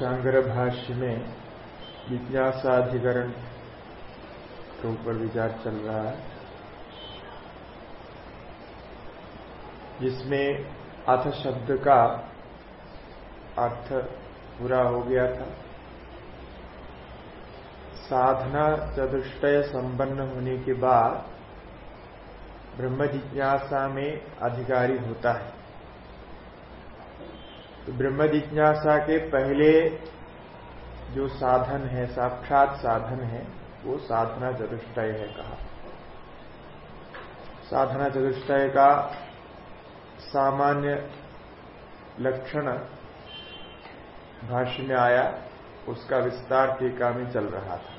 शांकर भाष्य में जिज्ञासाधिकरण के ऊपर विचार चल रहा है। जिसमें अथ शब्द का अर्थ पूरा हो गया था। साधना चतुष्टय संपन्न होने के बाद ब्रह्म जिज्ञासा में अधिकारी होता है। तो ब्रह्म जिज्ञासा के पहले जो साधन है, साक्षात साधन है, वो साधना चतुष्टय है कहा। साधना चतुष्टय का सामान्य लक्षण भाष्य में आया, उसका विस्तार टीका में चल रहा था।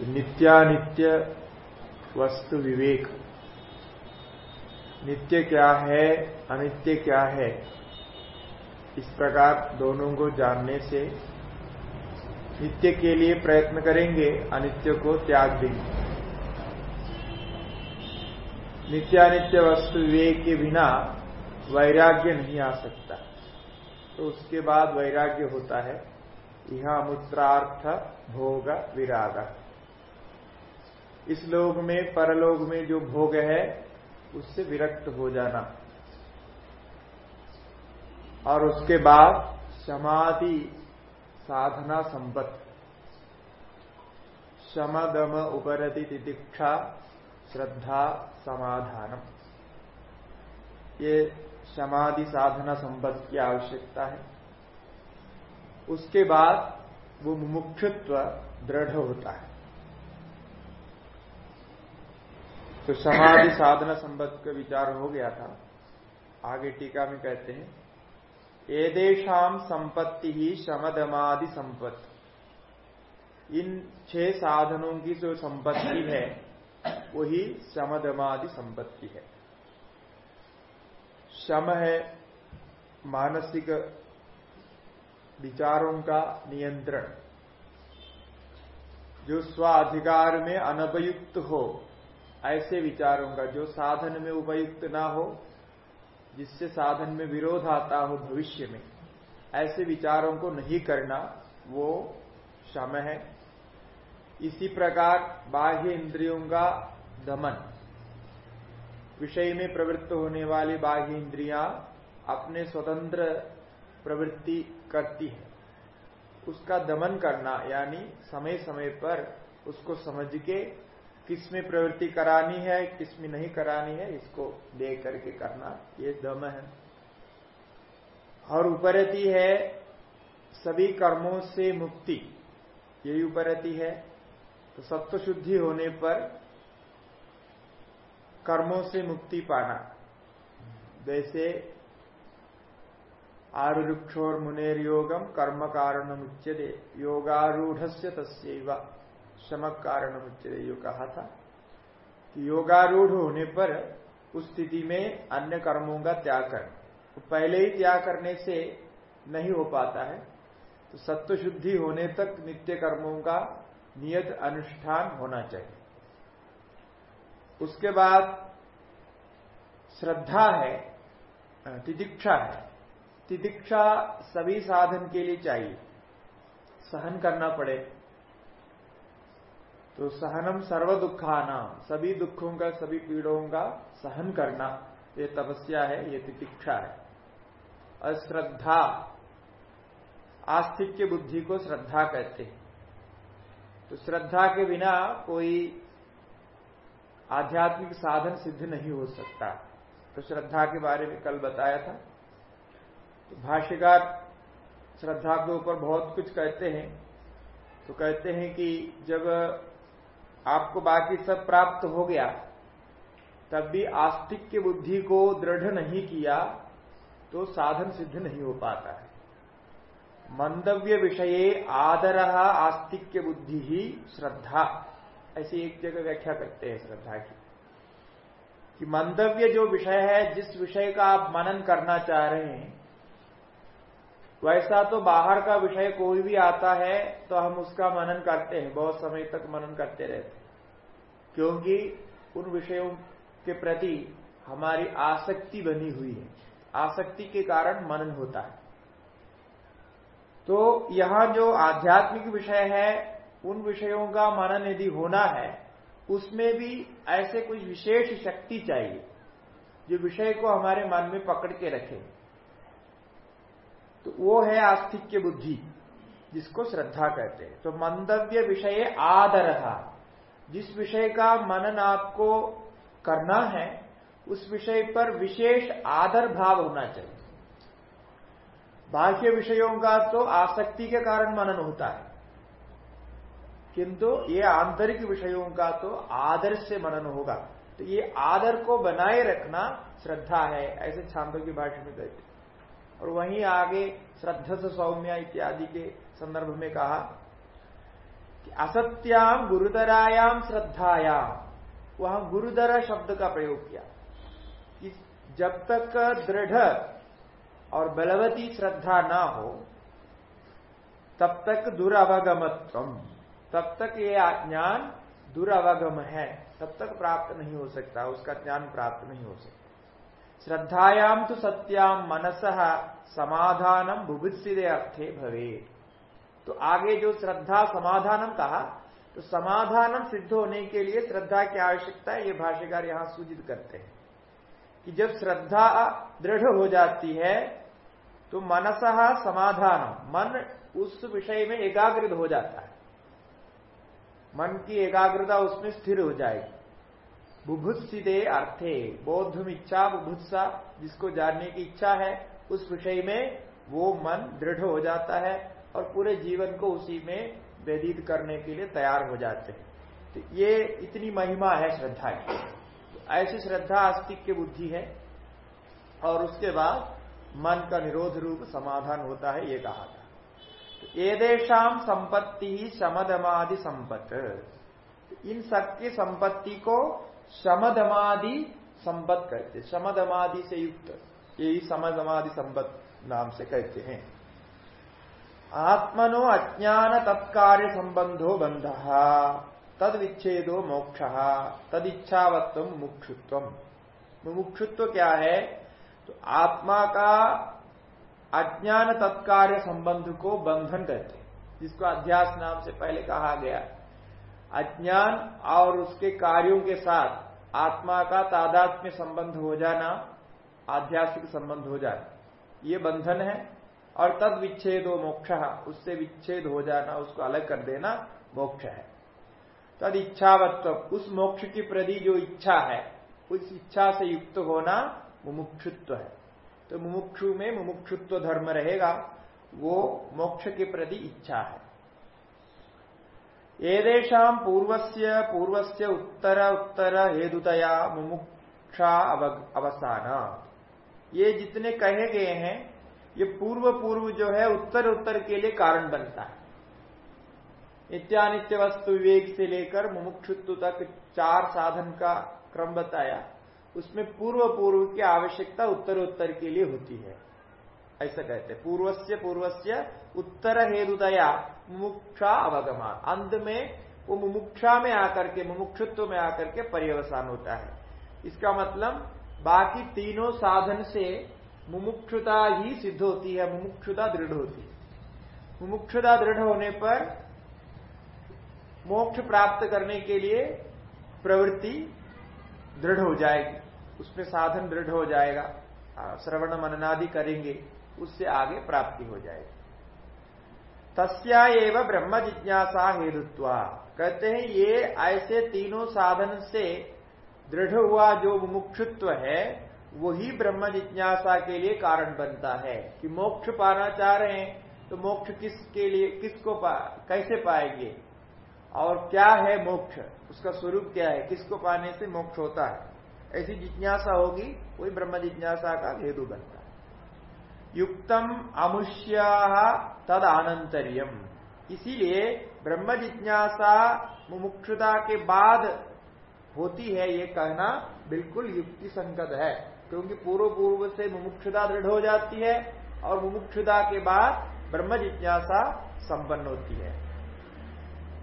नित्यानित्य वस्तु विवेक नित्य क्या है, अनित्य क्या है? इस प्रकार दोनों को जानने से नित्य के लिए प्रयत्न करेंगे, अनित्य को त्याग देंगे। नित्यानित्य वस्तु विवेक के बिना वैराग्य नहीं आ सकता। तो उसके बाद वैराग्य होता है। यह मूत्रार्थ भोग विराग। इस लोक में, परलोक में जो भोग है उससे विरक्त हो जाना। और उसके बाद समाधि साधना संपत्ति। शमदम उपरति तितिक्षा श्रद्धा समाधानम। ये समाधि साधना संपत्ति की आवश्यकता है। उसके बाद वो मुमुक्षुत्व दृढ़ होता है। तो समाधि साधना संबद्ध का विचार हो गया था। आगे टीका में कहते हैं एदेशाम संपत्ति ही शमदमादि संपत्ति। इन छह साधनों की जो संपत्ति है, वही शमदमादि संपत्ति है। शम है मानसिक विचारों का नियंत्रण, जो स्वाधिकार में अनपयुक्त हो। ऐसे विचारों का जो साधन में उपयुक्त ना हो, जिससे साधन में विरोध आता हो भविष्य में, ऐसे विचारों को नहीं करना वो शम है। इसी प्रकार बाह्य इंद्रियों का दमन। विषय में प्रवृत्त होने वाली बाह्य इंद्रियाँ अपने स्वतंत्र प्रवृत्ति करती है। उसका दमन करना, यानी समय समय पर उसको समझ के किसमें प्रवृत्ति करानी है किसमें नहीं करानी है, इसको देख करके करना, ये दम है। और उपरति है सभी कर्मों से मुक्ति, यही उपरति है। तो सत्व शुद्धि होने पर कर्मों से मुक्ति पाना। जैसे आरुक्षोर मुनेर योगम कर्म कारण मुच्यते योगारूढ़ तस्व शमक कारण यो कहा था कि योगारूढ़ होने पर उस स्थिति में अन्य कर्मों का त्याग कर तो पहले ही त्याग करने से नहीं हो पाता है। तो सत्व शुद्धि होने तक नित्य कर्मों का नियत अनुष्ठान होना चाहिए। उसके बाद श्रद्धा है तिदीक्षा है। तिदीक्षा सभी साधन के लिए चाहिए। सहन करना पड़े। तो सहनम सर्व दुखाना सभी दुखों का, सभी पीड़ों का सहन करना, ये तपस्या है, ये तितिक्षा है। अश्रद्धा, आस्तिक्य बुद्धि को श्रद्धा कहते हैं। तो श्रद्धा के बिना कोई आध्यात्मिक साधन सिद्ध नहीं हो सकता। तो श्रद्धा के बारे में कल बताया था। तो भाष्यकार श्रद्धा के ऊपर बहुत कुछ कहते हैं। तो कहते हैं कि जब आपको बाकी सब प्राप्त हो गया। तब भी आस्तिक की बुद्धि को दृढ़ नहीं किया तो साधन सिद्ध नहीं हो पाता है। मंदव्य विषय आदर आस्तिक्य बुद्धि ही श्रद्धा। ऐसी एक जगह व्याख्या करते हैं श्रद्धा की। कि मंदव्य जो विषय है, जिस विषय का आप मनन करना चाह रहे हैं वैसा तो बाहर का विषय कोई भी आता है तो हम उसका मनन करते हैं, बहुत समय तक मनन करते रहते हैं। क्योंकि उन विषयों के प्रति हमारी आसक्ति बनी हुई है, आसक्ति के कारण मनन होता है। तो यहाँ जो आध्यात्मिक विषय है, उन विषयों का मनन यदि होना है, उसमें भी ऐसे कुछ विशेष शक्ति चाहिए, जो विषय को हमारे मन में पकड़ के रखे। तो वो है आस्तिक्य बुद्धि, जिसको श्रद्धा कहते हैं। तो मंदव्य विषय आदर था जिस विषय का मनन आपको करना है, उस विषय पर विशेष आदर भाव होना चाहिए। बाह्य विषयों का तो आसक्ति के कारण मनन होता है, किंतु ये आंतरिक विषयों का तो आदर से मनन होगा। तो ये आदर को बनाए रखना श्रद्धा है, ऐसे छांदों की भाषा में कहते और वहीं आगे श्रद्धा से सौम्या इत्यादि के संदर्भ में कहा कि असत्याम गुरुतरायाम श्रद्धायाम। वहाँ गुरुदर शब्द का प्रयोग किया। कि जब तक दृढ़ और बलवती श्रद्धा ना हो, तब तक दुरावगमत्व तब तक ये ज्ञान दुरावगम है, तब तक प्राप्त नहीं हो सकता, उसका ज्ञान प्राप्त नहीं हो सकता। श्रद्धायाम तो सत्याम मनस समाधानम बुभुत्सिदे अर्थे भवे तो आगे जो श्रद्धा समाधानम कहा तो समाधानम सिद्ध होने के लिए श्रद्धा की आवश्यकता है, ये भाष्यकार यहाँ सूचित करते हैं। कि जब श्रद्धा दृढ़ हो जाती है तो मनस समाधान, मन उस विषय में एकाग्रित हो जाता है। मन की एकाग्रता उसमें स्थिर हो जाएगी। बुभुत्सिदे अर्थे बौद्धम इच्छा बुभुत्सा, जिसको जानने की इच्छा है, उस विषय में वो मन दृढ़ हो जाता है और पूरे जीवन को उसी में व्यतीत करने के लिए तैयार हो जाते हैं। तो ये इतनी महिमा है श्रद्धा की। तो ऐसी श्रद्धा आस्तिक की बुद्धि है और उसके बाद मन का निरोध रूप समाधान होता है, ये कहा था। तो एदेशाम संपत्ति ही शमदमादि संपत्त इन सबकी संपत्ति को शमदमादि संपत्त कहते शमदमादि से युक्त। यही समदमादि संबद्ध नाम से कहते हैं। आत्मनो अज्ञान तत्कार्य संबंधो बंध, तद विच्छेदो मोक्ष तदिच्छावत्व मुक्षुत्व मुमुक्षुत्व क्या है? तो आत्मा का अज्ञान तत्कार्य संबंध को बंधन कहते हैं, जिसको अध्यास नाम से पहले कहा गया। अज्ञान और उसके कार्यों के साथ आत्मा का तादात्म्य संबंध हो जाना, आध्यात्मिक संबंध हो जाना, ये बंधन है। और तद विच्छेद हो मोक्ष, उससे विच्छेद हो जाना, उसको अलग कर देना मोक्ष है। तद इच्छावत्व उस मोक्ष की प्रति जो इच्छा है, उस इच्छा से युक्त होना मुमुक्षुत्व है। तो मुमुक्षु में मुमुक्षुत्व धर्म रहेगा, वो मोक्ष के प्रति इच्छा है। एदेशा पूर्वस्य पूर्वस्य उत्तर उत्तर हेतुतया मुमुक्षा अवसान। ये जितने कहे गए हैं, ये पूर्व पूर्व जो है, उत्तर उत्तर के लिए कारण बनता है। नित्यानित्य वस्तु विवेक से लेकर मुमुक्षुत्व तक चार साधन का क्रम बताया, उसमें पूर्व पूर्व की आवश्यकता उत्तर उत्तर के लिए होती है। ऐसा कहते पूर्वस्य पूर्वस्य उत्तर हेतुदया मुमुक्षा अवगमान अंत में वो मुमुक्षा में आकर के, मुमुक्षुत्व में आकर के पर्यवसान होता है। इसका मतलब बाकी तीनों साधन से मुमुक्षुता ही सिद्ध होती है, मुमुक्षुता दृढ़ होती है। मुमुक्षुता दृढ़ होने पर मोक्ष प्राप्त करने के लिए प्रवृत्ति दृढ़ हो जाएगी। उसमें साधन दृढ़ हो जाएगा। श्रवण मननादि करेंगे, उससे आगे प्राप्ति हो जाएगी। तस्या एवं ब्रह्म जिज्ञासा हेतुत्वा। कहते हैं ये ऐसे तीनों साधन से दृढ़ हुआ जो मुमुक्षुत्व है वही ब्रह्म जिज्ञासा के लिए कारण बनता है कि मोक्ष पाना चाह रहे हैं तो मोक्ष किसके लिए किसको पा, कैसे पाएँगे? और क्या है मोक्ष? उसका स्वरूप क्या है? किसको पाने से मोक्ष होता है? ऐसी जिज्ञासा होगी वही ब्रह्म जिज्ञासा का हेतु बनता है। युक्तम अमुष्य तद आनंतरियम इसीलिए ब्रह्म जिज्ञासा मुमुक्षुता के बाद होती है ये कहना बिल्कुल युक्ति संगत है, क्योंकि पूर्व पूर्व से मुमुक्षुता दृढ़ हो जाती है और मुमुक्षुता के बाद ब्रह्म जिज्ञासा संपन्न होती है।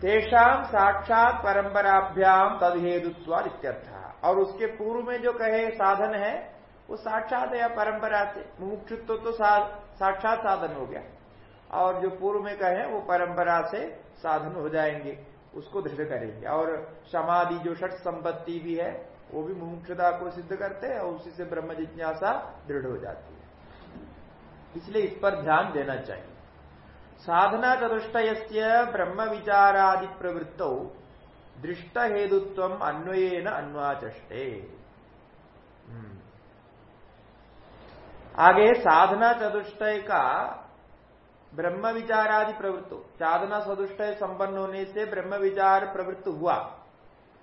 तेषाम साक्षात परंपराभ्याम तद हेतुत्व और उसके पूर्व में जो कहे साधन है, वो साक्षात या परंपरा से? मुमुक्षुत्व तो साक्षात साधन हो गया। और जो पूर्व में कहे वो परंपरा से साधन हो जाएँगे, उसको दृढ़ करेंगे। और समाधि जो षट संपत्ति भी है, वो भी मुमुक्षता को सिद्ध करते हैं और उसी से ब्रह्म जिज्ञासा दृढ़ हो जाती है। इसलिए इस पर ध्यान देना चाहिए। साधना चतुष्टय ब्रह्म विचारादि प्रवृत्त दृष्ट हेतुत्व अन्वयन अन्वाचष्टे। हम्म। आगे साधना चतुष्टय का ब्रह्म विचार आदि प्रवृत्त। साधना चतुष्टय संपन्न होने से ब्रह्म विचार प्रवृत्त हुआ।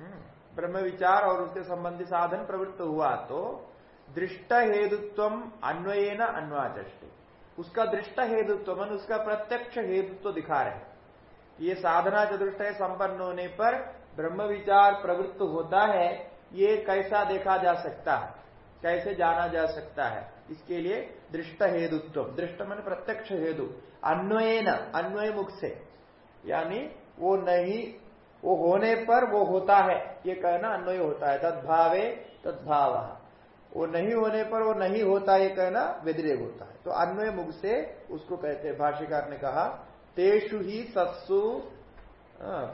हम्म। ब्रह्म विचार और उसके संबंधी साधन प्रवृत्त हुआ तो दृष्ट हेतुत्व अन्वयन अन्वाचष्टे। उसका दृष्ट हेतुत्व मन उसका प्रत्यक्ष हेतुत्व दिखा रहे ये साधना चतुष्ट संपन्न होने पर ब्रह्म विचार प्रवृत्त होता है, ये कैसा देखा जा सकता है? कैसे जाना जा सकता है? इसके लिए दृष्ट हेतुत्व दृष्ट मन प्रत्यक्ष हेतु. अन्वय न अन्वय मुख से. यानी वो नहीं, वो होने पर वो होता है. ये कहना अन्वय होता है. तद्भावे, तद्भाव. वो नहीं होने पर वो नहीं होता, ये कहना व्यतिरेक होता है. तो अन्वय मुख से उसको कहते हैं. भाष्यकार ने कहा, तेषु ही सत्सु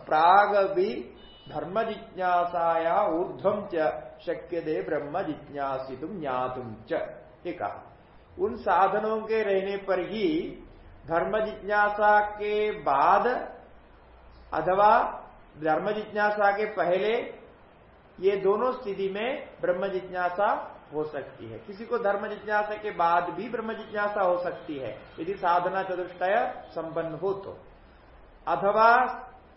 प्राग भी धर्म जिज्ञासाया ऊर्धम च शक्य दे ब्रह्म जिज्ञासितुम ज्ञातुम च. ये कहा, उन साधनों के रहने पर ही धर्म जिज्ञासा के बाद अथवा धर्म जिज्ञासा के पहले ये दोनों स्थिति में ब्रह्म जिज्ञासा हो सकती है। किसी को धर्म जिज्ञासा के बाद भी ब्रह्म जिज्ञासा हो सकती है, यदि साधना चतुष्टय संपन्न हो तो। अथवा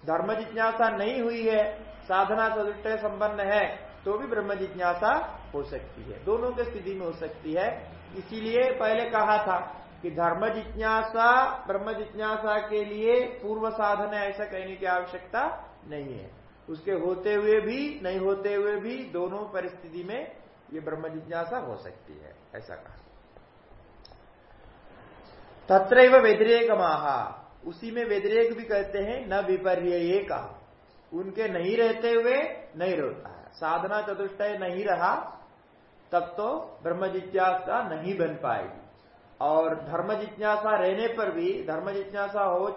धर्म जिज्ञासा नहीं हुई है, साधना चतुष्टय संपन्न है तो भी ब्रह्म जिज्ञासा हो सकती है। दोनों के स्थिति में हो सकती है। इसीलिए पहले कहा था कि धर्म जिज्ञासा, ब्रह्म जिज्ञासा के लिए पूर्व साधन ऐसा कहने की आवश्यकता नहीं है। उसके होते हुए भी, नहीं होते हुए भी दोनों परिस्थिति में ये ब्रह्म जिज्ञासा हो सकती है, ऐसा कहा। तत्र व्यतिरेक महा उसी में व्यतिरेक भी कहते हैं, न विपर्य कहा। उनके नहीं रहते हुए नहीं रहता है। साधना चतुष्टय नहीं रहा तब तो ब्रह्म जिज्ञासा नहीं बन पाएगी। और धर्म जिज्ञासा रहने पर भी, धर्म जिज्ञासा हो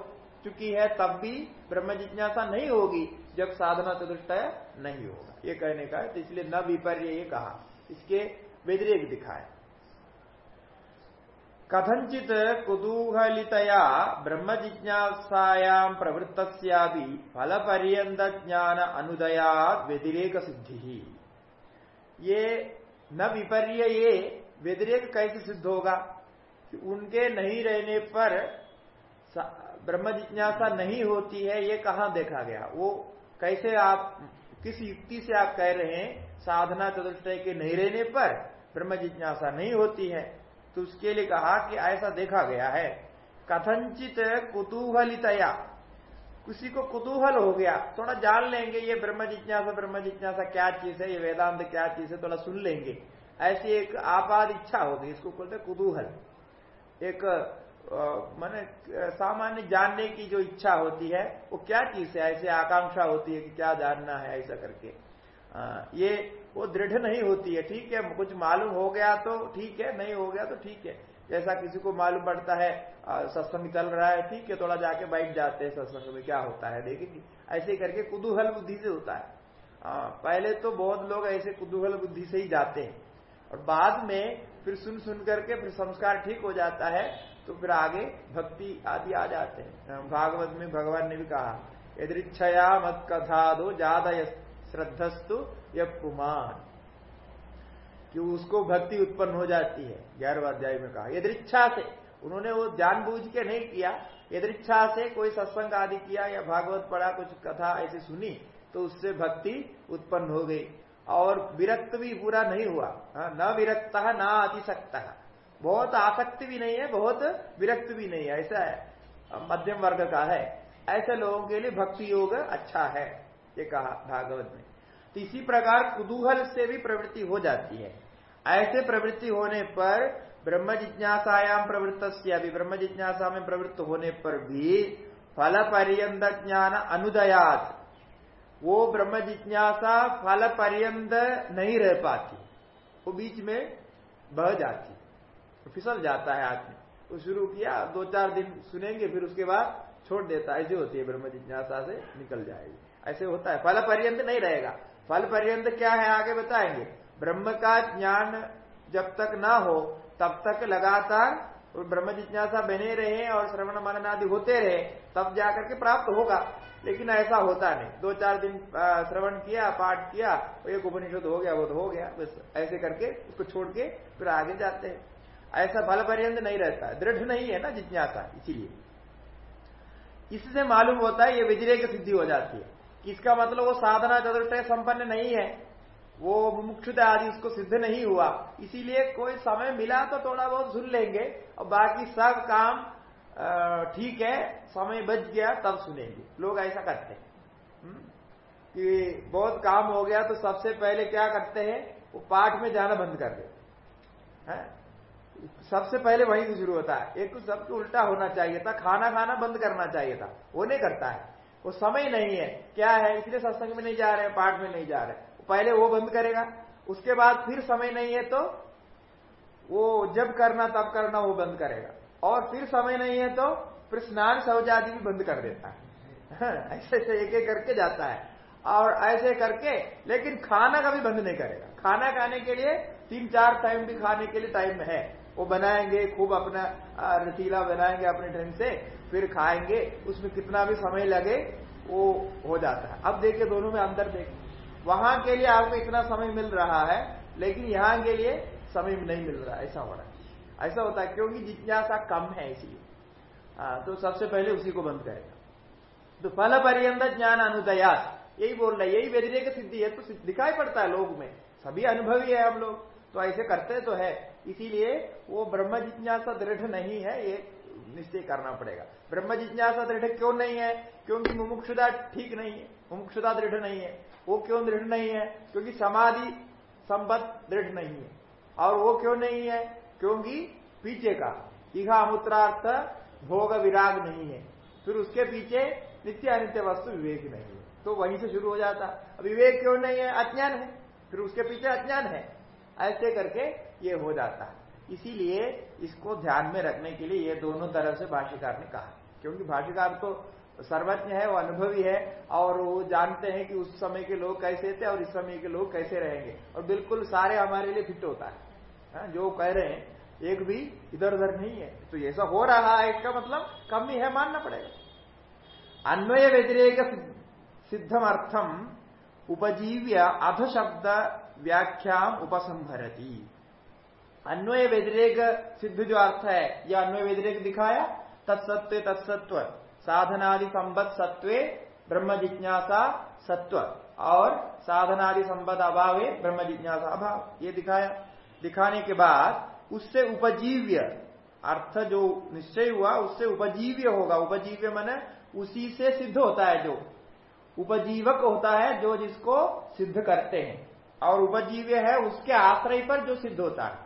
चुकी है, तब भी ब्रह्म जिज्ञासा नहीं होगी, जब साधना चतुष्टय नहीं होगा। ये कहने का है तो इसलिए न विपर्य ये कहा। इसके व्यतिरेक दिखाए। कथंचित कुतूहलितया ब्रह्म जिज्ञासायाम प्रवृत्त फल पर्यंत ज्ञान अनुदया व्यतिरेक सिद्धि ये न विपर्य ये व्यतिरेक कैसे सिद्ध होगा? कि उनके नहीं रहने पर ब्रह्म जिज्ञासा नहीं होती है, ये कहाँ देखा गया? वो कैसे आप, किस युक्ति से आप कह रहे हैं, साधना चतुष्टय के नहीं रहने पर ब्रह्म जिज्ञासा नहीं होती है? तो उसके लिए कहा कि ऐसा देखा गया है। कथनचित कुतूहलितया। किसी को कुतूहल हो गया। थोड़ा जान लेंगे ये ब्रह्म जिज्ञासा ब्रह्म जिज्ञासा क्या चीज़ है ये वेदांत क्या चीज़ है थोड़ा सुन लेंगे। ऐसी एक आपाद इच्छा होगी इसको बोलते कुतूहल। एक मैंने सामान्य जानने की जो इच्छा होती है वो क्या चीज़ है ऐसी आकांक्षा होती है कि क्या जानना है ऐसा करके। आ, ये वो दृढ़ नहीं होती है ठीक है कुछ मालूम हो गया तो ठीक है नहीं हो गया तो ठीक है। जैसा किसी को मालूम पड़ता है सत्संग चल रहा है ठीक है थोड़ा जाके बैठ जाते हैं सत्संग में क्या होता है देखेंगे। ऐसे करके कुतूहल बुद्धि से होता है। आ, पहले तो बहुत लोग ऐसे कुतूहल बुद्धि से ही जाते हैं। और बाद में फिर सुन सुन करके फिर संस्कार ठीक हो जाता है तो फिर आगे भक्ति आदि आ जाते हैं। भागवत में भगवान ने भी कहा यदृक्षया मत कथा दो ज़्यादा श्रद्धस्तु या पुमान कि उसको भक्ति उत्पन्न हो जाती है। ग्यारहवा अध्याय में कहा यदृच्छा से। उन्होंने वो जानबूझ के नहीं किया। यदृच्छा से कोई सत्संग आदि किया या भागवत पढ़ा कुछ कथा ऐसी सुनी तो उससे भक्ति उत्पन्न हो गई। और विरक्त भी पूरा नहीं हुआ। हाँ, न विरक्त न अतिशक्त। बहुत आसक्ति भी नहीं है बहुत विरक्त भी नहीं है। ऐसा है। मध्यम वर्ग का है। ऐसे लोगों के लिए भक्ति योग अच्छा है ये कहा भागवत में। तो इसी प्रकार कुतूहल से भी प्रवृत्ति हो जाती है। ऐसे प्रवृत्ति होने पर ब्रह्म जिज्ञासायाम प्रवृत्त अभी ब्रह्म जिज्ञासा में प्रवृत्त होने पर भी फल पर्यंत ज्ञान अनुदयात। वो ब्रह्म जिज्ञासा फल पर्यंत नहीं रह पाती। वो बीच में बह जाती तो फिसल जाता है आदमी वो शुरू किया, दो चार दिन सुनेंगे, फिर उसके बाद छोड़ देता ऐसे होती है ब्रह्म जिज्ञासा से निकल जाएगी। ऐसे होता है। फल पर्यंत नहीं रहेगा। फल पर्यंत क्या है आगे बताएँगे। ब्रह्म का ज्ञान जब तक ना हो, तब तक लगातार ब्रह्म जिज्ञासा बने रहे और श्रवण मनन आदि होते रहे, तब जाकर के प्राप्त होगा। लेकिन ऐसा होता नहीं। दो चार दिन श्रवण किया, पाठ किया एक उपनिषद हो गया, वो तो हो गया, बस ऐसे करके उसको छोड़ के फिर आगे जाते हैं। ऐसा फल पर्यंत नहीं रहता दृढ़ नहीं है ना जिज्ञासा, इसीलिए। इससे मालूम होता है ये विजय की सिद्धि हो जाती है। इसका मतलब वो साधना चतुर्थ संपन्न नहीं है। वो मुमुक्षुता आदि उसको सिद्ध नहीं हुआ। इसीलिए कोई समय मिला तो थोड़ा बहुत सुन लेंगे। और बाकी सब काम ठीक है, समय बच गया, तब सुनेंगे। लोग ऐसा करते हैं। हम्म? कि बहुत काम हो गया तो सबसे पहले क्या करते हैं? वो पाठ में जाना बंद कर देते सबसे पहले वहीं से शुरू होता है। एक तो सबको उल्टा होना चाहिए था, खाना खाना बंद करना चाहिए था। वो नहीं करता है। वो समय नहीं है। क्या है? इसलिए सत्संग में नहीं जा रहे हैं, पाठ में नहीं जा रहे पहले वो बंद करेगा, उसके बाद फिर समय नहीं है तो वो जब करना तब करना वो बंद करेगा। और फिर समय नहीं है तो फिर स्नान सौजादी भी बंद कर देता है। ऐसे ऐसे एक एक करके जाता है। और ऐसे करके, लेकिन खाना कभी बंद नहीं करेगा। खाना खाने के लिए तीन चार टाइम भी खाने के लिए टाइम है। वो बनाएँगे, खूब अपना रसीला बनाएँगे अपने ढंग से, फिर खाएँगे, उसमें कितना भी समय लगे, वो हो जाता है। अब देखिए दोनों में अंदर देखिए वहाँ के लिए आपको इतना समय मिल रहा है, लेकिन यहाँ के लिए समय नहीं मिल रहा, ऐसा हो रहा है। ऐसा होता है, क्योंकि जिज्ञासा कम है इसलिए। तो सबसे पहले उसी को बंद करेगा तो फल पर्यंत ज्ञान अनुदयात यही बोल रहा है, यही व्यतिरेक सिद्धि है तो दिखाई पड़ता है लोग में। सभी अनुभवी है हम लोग तो ऐसे करते तो है। इसीलिए वो ब्रह्म जिज्ञासा दृढ़ नहीं है, ये निश्चय करना पड़ेगा। ब्रह्म जिज्ञासा दृढ़ क्यों नहीं है? क्योंकि मुमुक्षुदा ठीक नहीं है मुमुक्षुदा दृढ़ नहीं है। वो क्यों दृढ़ नहीं है? क्योंकि समाधि संबद्ध दृढ़ नहीं है। और वो क्यों नहीं है? क्योंकि पीछे का, इहा अमुत्रार्थ भोग विराग नहीं है। फिर उसके पीछे नित्य अनित्य वस्तु विवेक नहीं है। तो वहीं से शुरू हो जाता। अब विवेक क्यों नहीं है? अज्ञान है। फिर उसके पीछे अज्ञान है। ऐसे करके ये हो जाता है। इसीलिए इसको ध्यान में रखने के लिए ये दोनों तरह से भाष्यकार ने कहा। क्योंकि भाष्यकार तो सर्वज्ञ है वो अनुभवी है और वो जानते हैं कि उस समय के लोग कैसे थे और इस समय के लोग कैसे रहेंगे। और बिल्कुल सारे हमारे लिए फिट होता है। हाँ, जो कह रहे हैं एक भी इधर उधर नहीं है। तो ऐसा हो रहा है इसका मतलब कमी है मानना पड़ेगा। अन्वय व्यतिरेक सिद्धम अर्थम उपजीव्य अध शब्द व्याख्या उपसंभरती अन्वय व्यतिरेक सिद्ध जो अर्थ है यह अन्वय व्यतिरेक दिखाया तत्सत्व तत्सत्व साधनादि संबद्ध सत्वे ब्रह्म जिज्ञासा सत्व और साधनादि संबद्ध अभावे ब्रह्म जिज्ञासा अभाव। ये दिखाया। दिखाने के बाद उससे उपजीव्य, अर्थ जो निश्चय हुआ, उससे उपजीव्य होगा। उपजीव्य मैंने उसी से सिद्ध होता है जो। उपजीवक होता है जो जिसको सिद्ध करते हैं। और उपजीव्य है उसके आश्रय पर जो सिद्ध होता है।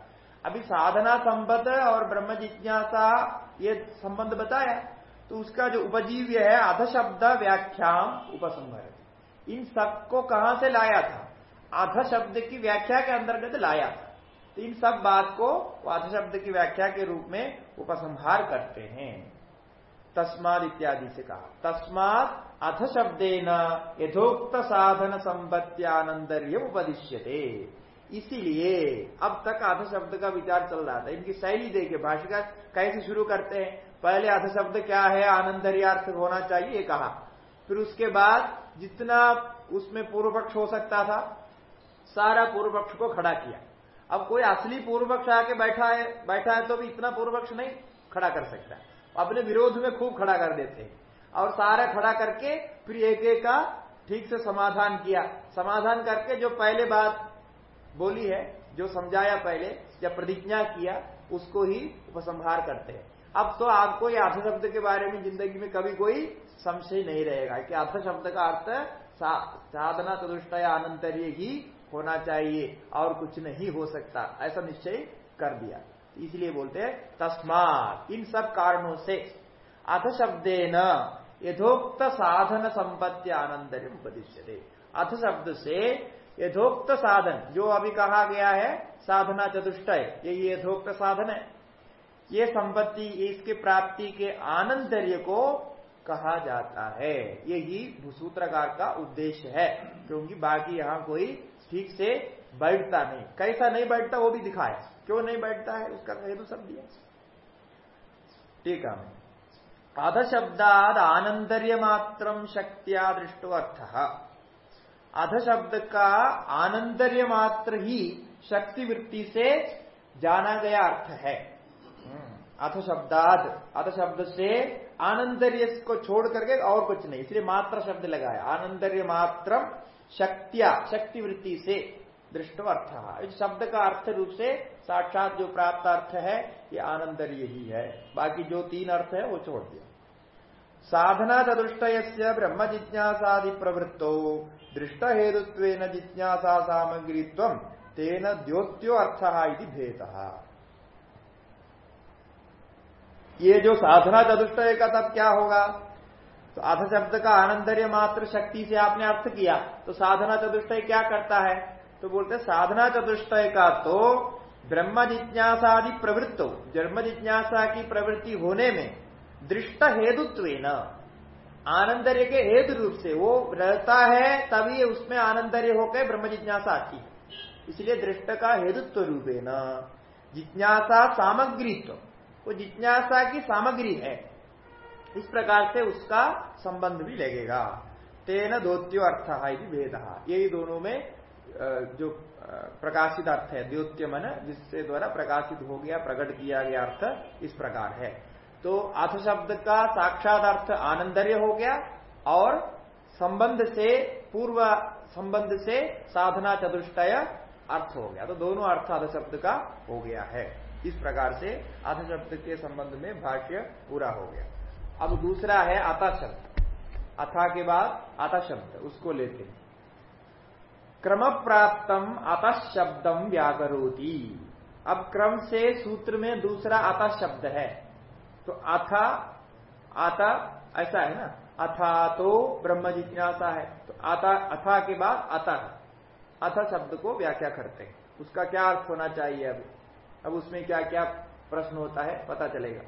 अभी साधना संबद्ध और ब्रह्म जिज्ञासा ये संबंध बताया। तो उसका जो उपजीव्य है अध शब्द व्याख्याम उपसंहार इन सबको कहाँ से लाया था? अध शब्द की व्याख्या के अंतर्गत लाया था। तो इन सब बात को अध शब्द की व्याख्या के रूप में उपसंहार करते हैं। तस्माद इत्यादि से कहा। तस्मात अथ शब्देन यथोक्त साधन संपत्तियानंदर्य उपदिश्यते। इसीलिए अब तक अध शब्द का विचार चल रहा था। इनकी शैली देखे भाषिका कैसे शुरू करते हैं? पहले अध शब्द क्या है? आनंदर्यार्थ होना चाहिए कहा। फिर उसके बाद जितना उसमें पूर्व पक्ष हो सकता था, सारा पूर्व पक्ष को खड़ा किया। अब कोई असली पूर्व पक्ष आके बैठा है बैठा है तो भी इतना पूर्व पक्ष नहीं खड़ा कर सकता अपने विरोध में खूब खड़ा कर देते हैं। और सारा खड़ा करके फिर एक एक का ठीक से समाधान किया। समाधान करके जो पहले बात बोली है, जो समझाया पहले, या प्रतिज्ञा किया, उसको ही उपसंहार करते हैं। अब तो आपको ये अर्थ शब्द के बारे में ज़िंदगी में कभी कोई संशय नहीं रहेगा, कि अर्थ शब्द का अर्थ साधना चतुष्ट आनंतर्य ही होना चाहिए और कुछ नहीं हो सकता, ऐसा निश्चय कर दिया। इसलिए बोलते हैं, तस्मात, इन सब कारणों से अथ शब्दे न यथोक्त साधन संपत्ति आनंदर्य उपदिश्य अथ शब्द से यथोक्त साधन, जो अभी कहा गया है, साधना चतुष्टय, यही यथोक्त साधन है। ये संपत्ति, इसके प्राप्ति के आनंदर्य को कहा जाता है। यही भूसूत्रकार का उद्देश्य है, क्योंकि बाकी यहाँ कोई ठीक से बैठता नहीं। कैसा नहीं बैठता, वो भी दिखाया। क्यों नहीं बैठता है, उसका हेतु सब दिया। ठीक है। अध शब्दाद आनंदर्य मात्र शक्तिया दृष्टो अर्थ। अध शब्द का आनंदर्य मात्र ही शक्ति वृत्ति से जाना गया अर्थ है। अथ शब्दाद अथ शब्द से आनंदर्य को छोड़ करके और कुछ नहीं। इसलिए मात्र शब्द लगाया। आनंदर्य मात्र शक्तिया शक्ति वृत्ति से दृष्टो अर्थ। इस शब्द का अर्थ रूप से साक्षात जो प्राप्त अर्थ है, ये आनंदर्य ही है। बाकी जो तीन अर्थ है, वो छोड़ दिया। साधना चतुष्ट ब्रह्म जिज्ञासादि प्रवृत्तो। दृष्ट हेतुत्व जिज्ञासा सामग्री तेन द्योत्यो अर्थ भेद। ये जो साधना चतुष्टय का तब क्या होगा? तो अध शब्द का आनंदर्य मात्र शक्ति से आपने अर्थ किया तो साधना चतुष्टय क्या करता है? तो बोलते साधना चतुष्टय का तो ब्रह्म जिज्ञासादि प्रवृत्त, ब्रह्म जिज्ञासा की प्रवृत्ति होने में दृष्ट हेतुत्व आनंदर्य के हेतु रूप से वो रहता है, तभी उसमें आनंदर्य होकर ब्रह्म जिज्ञासा आती है। इसलिए दृष्ट का हेतुत्व रूपे न जिज्ञासा सामग्रीत्व। वो जिज्ञासा की सामग्री है। इस प्रकार से उसका संबंध भी लगेगा। तेन द्योत्यो अर्थ है भेद। यही दोनों में जो प्रकाशित अर्थ है, द्योत्य मन, जिससे द्वारा प्रकाशित हो गया, प्रकट किया गया अर्थ इस प्रकार है। तो अथ शब्द का साक्षात अर्थ आनंदर्य हो गया और संबंध से, पूर्व संबंध से साधना चतुष्टय अर्थ हो गया। तो दोनों अर्थ अध शब्द का हो गया है। इस प्रकार से अध शब्द के संबंध में भाष्य पूरा हो गया। अब दूसरा है अता शब्द। अथा के बाद अता शब्द, उसको लेते हैं। क्रम प्राप्तम अत शब्दम व्याकरोती। अब क्रम से सूत्र में दूसरा अता शब्द है। तो अथा आता ऐसा है ना? अथा तो ब्रह्म जिज्ञासा है। तो आता अथा के बाद अता। अथ शब्द को व्याख्या करते हैं। उसका क्या अर्थ होना चाहिए अब? अब उसमें क्या क्या प्रश्न होता है पता चलेगा।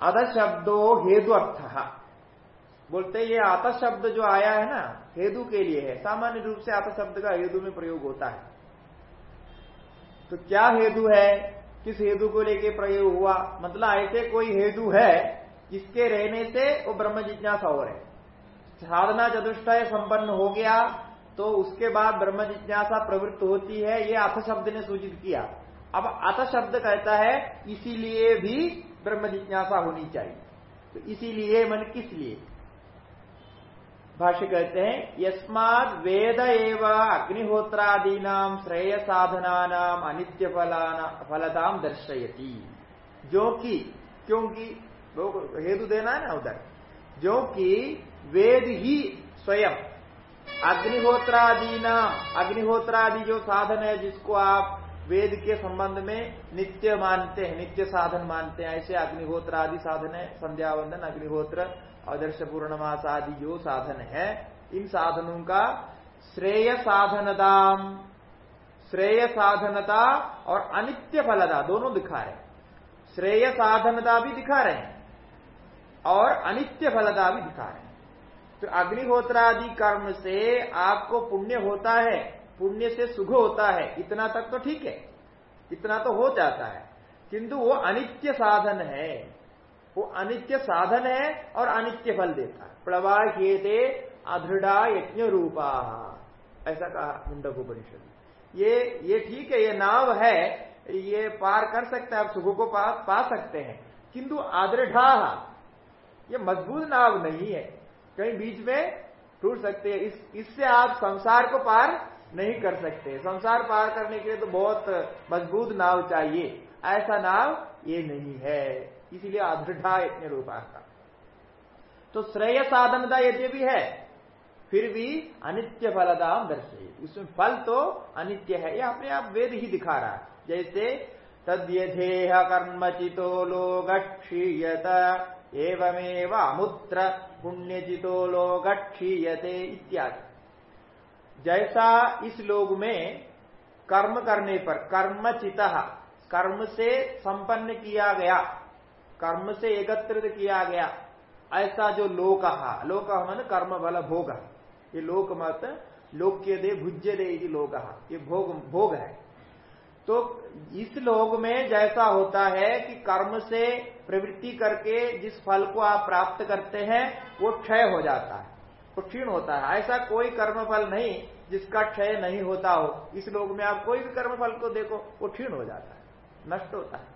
अध शब्दो हेतु अर्थ। बोलते ये आत शब्द जो आया है ना, हेतु के लिए है। सामान्य रूप से आत शब्द का हेतु में प्रयोग होता है। तो क्या हेतु है? किस हेतु को लेके प्रयोग हुआ? मतलब ऐसे कोई हेतु है इसके रहने से वो ब्रह्म जिज्ञासा हो। रहे साधना चतुष्टय संपन्न हो गया तो उसके बाद ब्रह्म जिज्ञासा प्रवृत्त होती है, ये अथ शब्द ने सूचित किया। अब अथ शब्द कहता है, इसीलिए भी ब्रह्म जिज्ञासा होनी चाहिए। तो इसीलिए मन किस लिए? भाष्य कहते हैं, यस्माद वेद एवं अग्निहोत्रादीना श्रेय साधना नाम अनित्य फलताम दर्शयती। जो कि, क्योंकि हेतु देना है ना उधर? जो कि वेद ही स्वयं अग्निहोत्रादि नाम अग्निहोत्रादि जो साधन है जिसको आप वेद के संबंध में नित्य मानते हैं, नित्य साधन मानते हैं, ऐसे अग्निहोत्र आदि साधन है, संध्यावंदन, अग्निहोत्र आदर्श पूर्णमास आदि जो साधन है, इन साधनों का श्रेय साधनदाम श्रेय साधनता और अनित्य फलदा दोनों दिखा रहे श्रेय साधनता भी दिखा रहे हैं और अनित्य फलदा भी दिखा रहे हैं। तो अग्निहोत्रादि कर्म से आपको पुण्य होता है पुण्य से सुख होता है इतना तक तो ठीक है इतना तो हो जाता है। किंतु वो अनित्य साधन है वो अनित्य साधन है और अनित्य फल देता है। प्रवाह्यते अदृढ़ा यज्ञ रूपा ऐसा कहा मुंडक उपनिषद ये ये ठीक है ये नाव है ये पार कर सकते हैं आप सुख को पा, पा सकते हैं किंतु आदृढ़ा ये मज़बूत नाव नहीं है। कहीं बीच में टूट सकते हैं। इस, इससे आप संसार को पार नहीं कर सकते। संसार पार करने के लिए तो बहुत मज़बूत नाव चाहिए। ऐसा नाव ये नहीं है। इसीलिए अदृढ़ा इतने रूपा का तो श्रेय साधनता भी है, फिर भी अनित्य फलदाम दर्शे। उसमें फल तो अनित्य है। ये अपने आप वेद ही दिखा रहा है। जैसे तद्यधेह कर्मचितो लोगक्षीयत एवमेव अमुत्र पुण्यचितो लोगक्षीयते इत्यादि। जैसा इस लोग में कर्म करने पर, कर्मचित, कर्म से संपन्न किया गया, कर्म से एकत्रित किया गया, ऐसा जो लोक लोक मन कर्म बल भोग। ये लोक मत लोक्य दे भुज्य दे लोक। ये भोग भोग है। तो इस लोग में जैसा होता है कि कर्म से प्रवृत्ति करके जिस फल को आप प्राप्त करते हैं, वो क्षय हो जाता है वो क्षीण होता है। ऐसा कोई कर्मफल नहीं जिसका क्षय नहीं होता हो। इस लोग में आप कोई भी कर्म फल को देखो वो क्षीण हो जाता है, नष्ट होता है।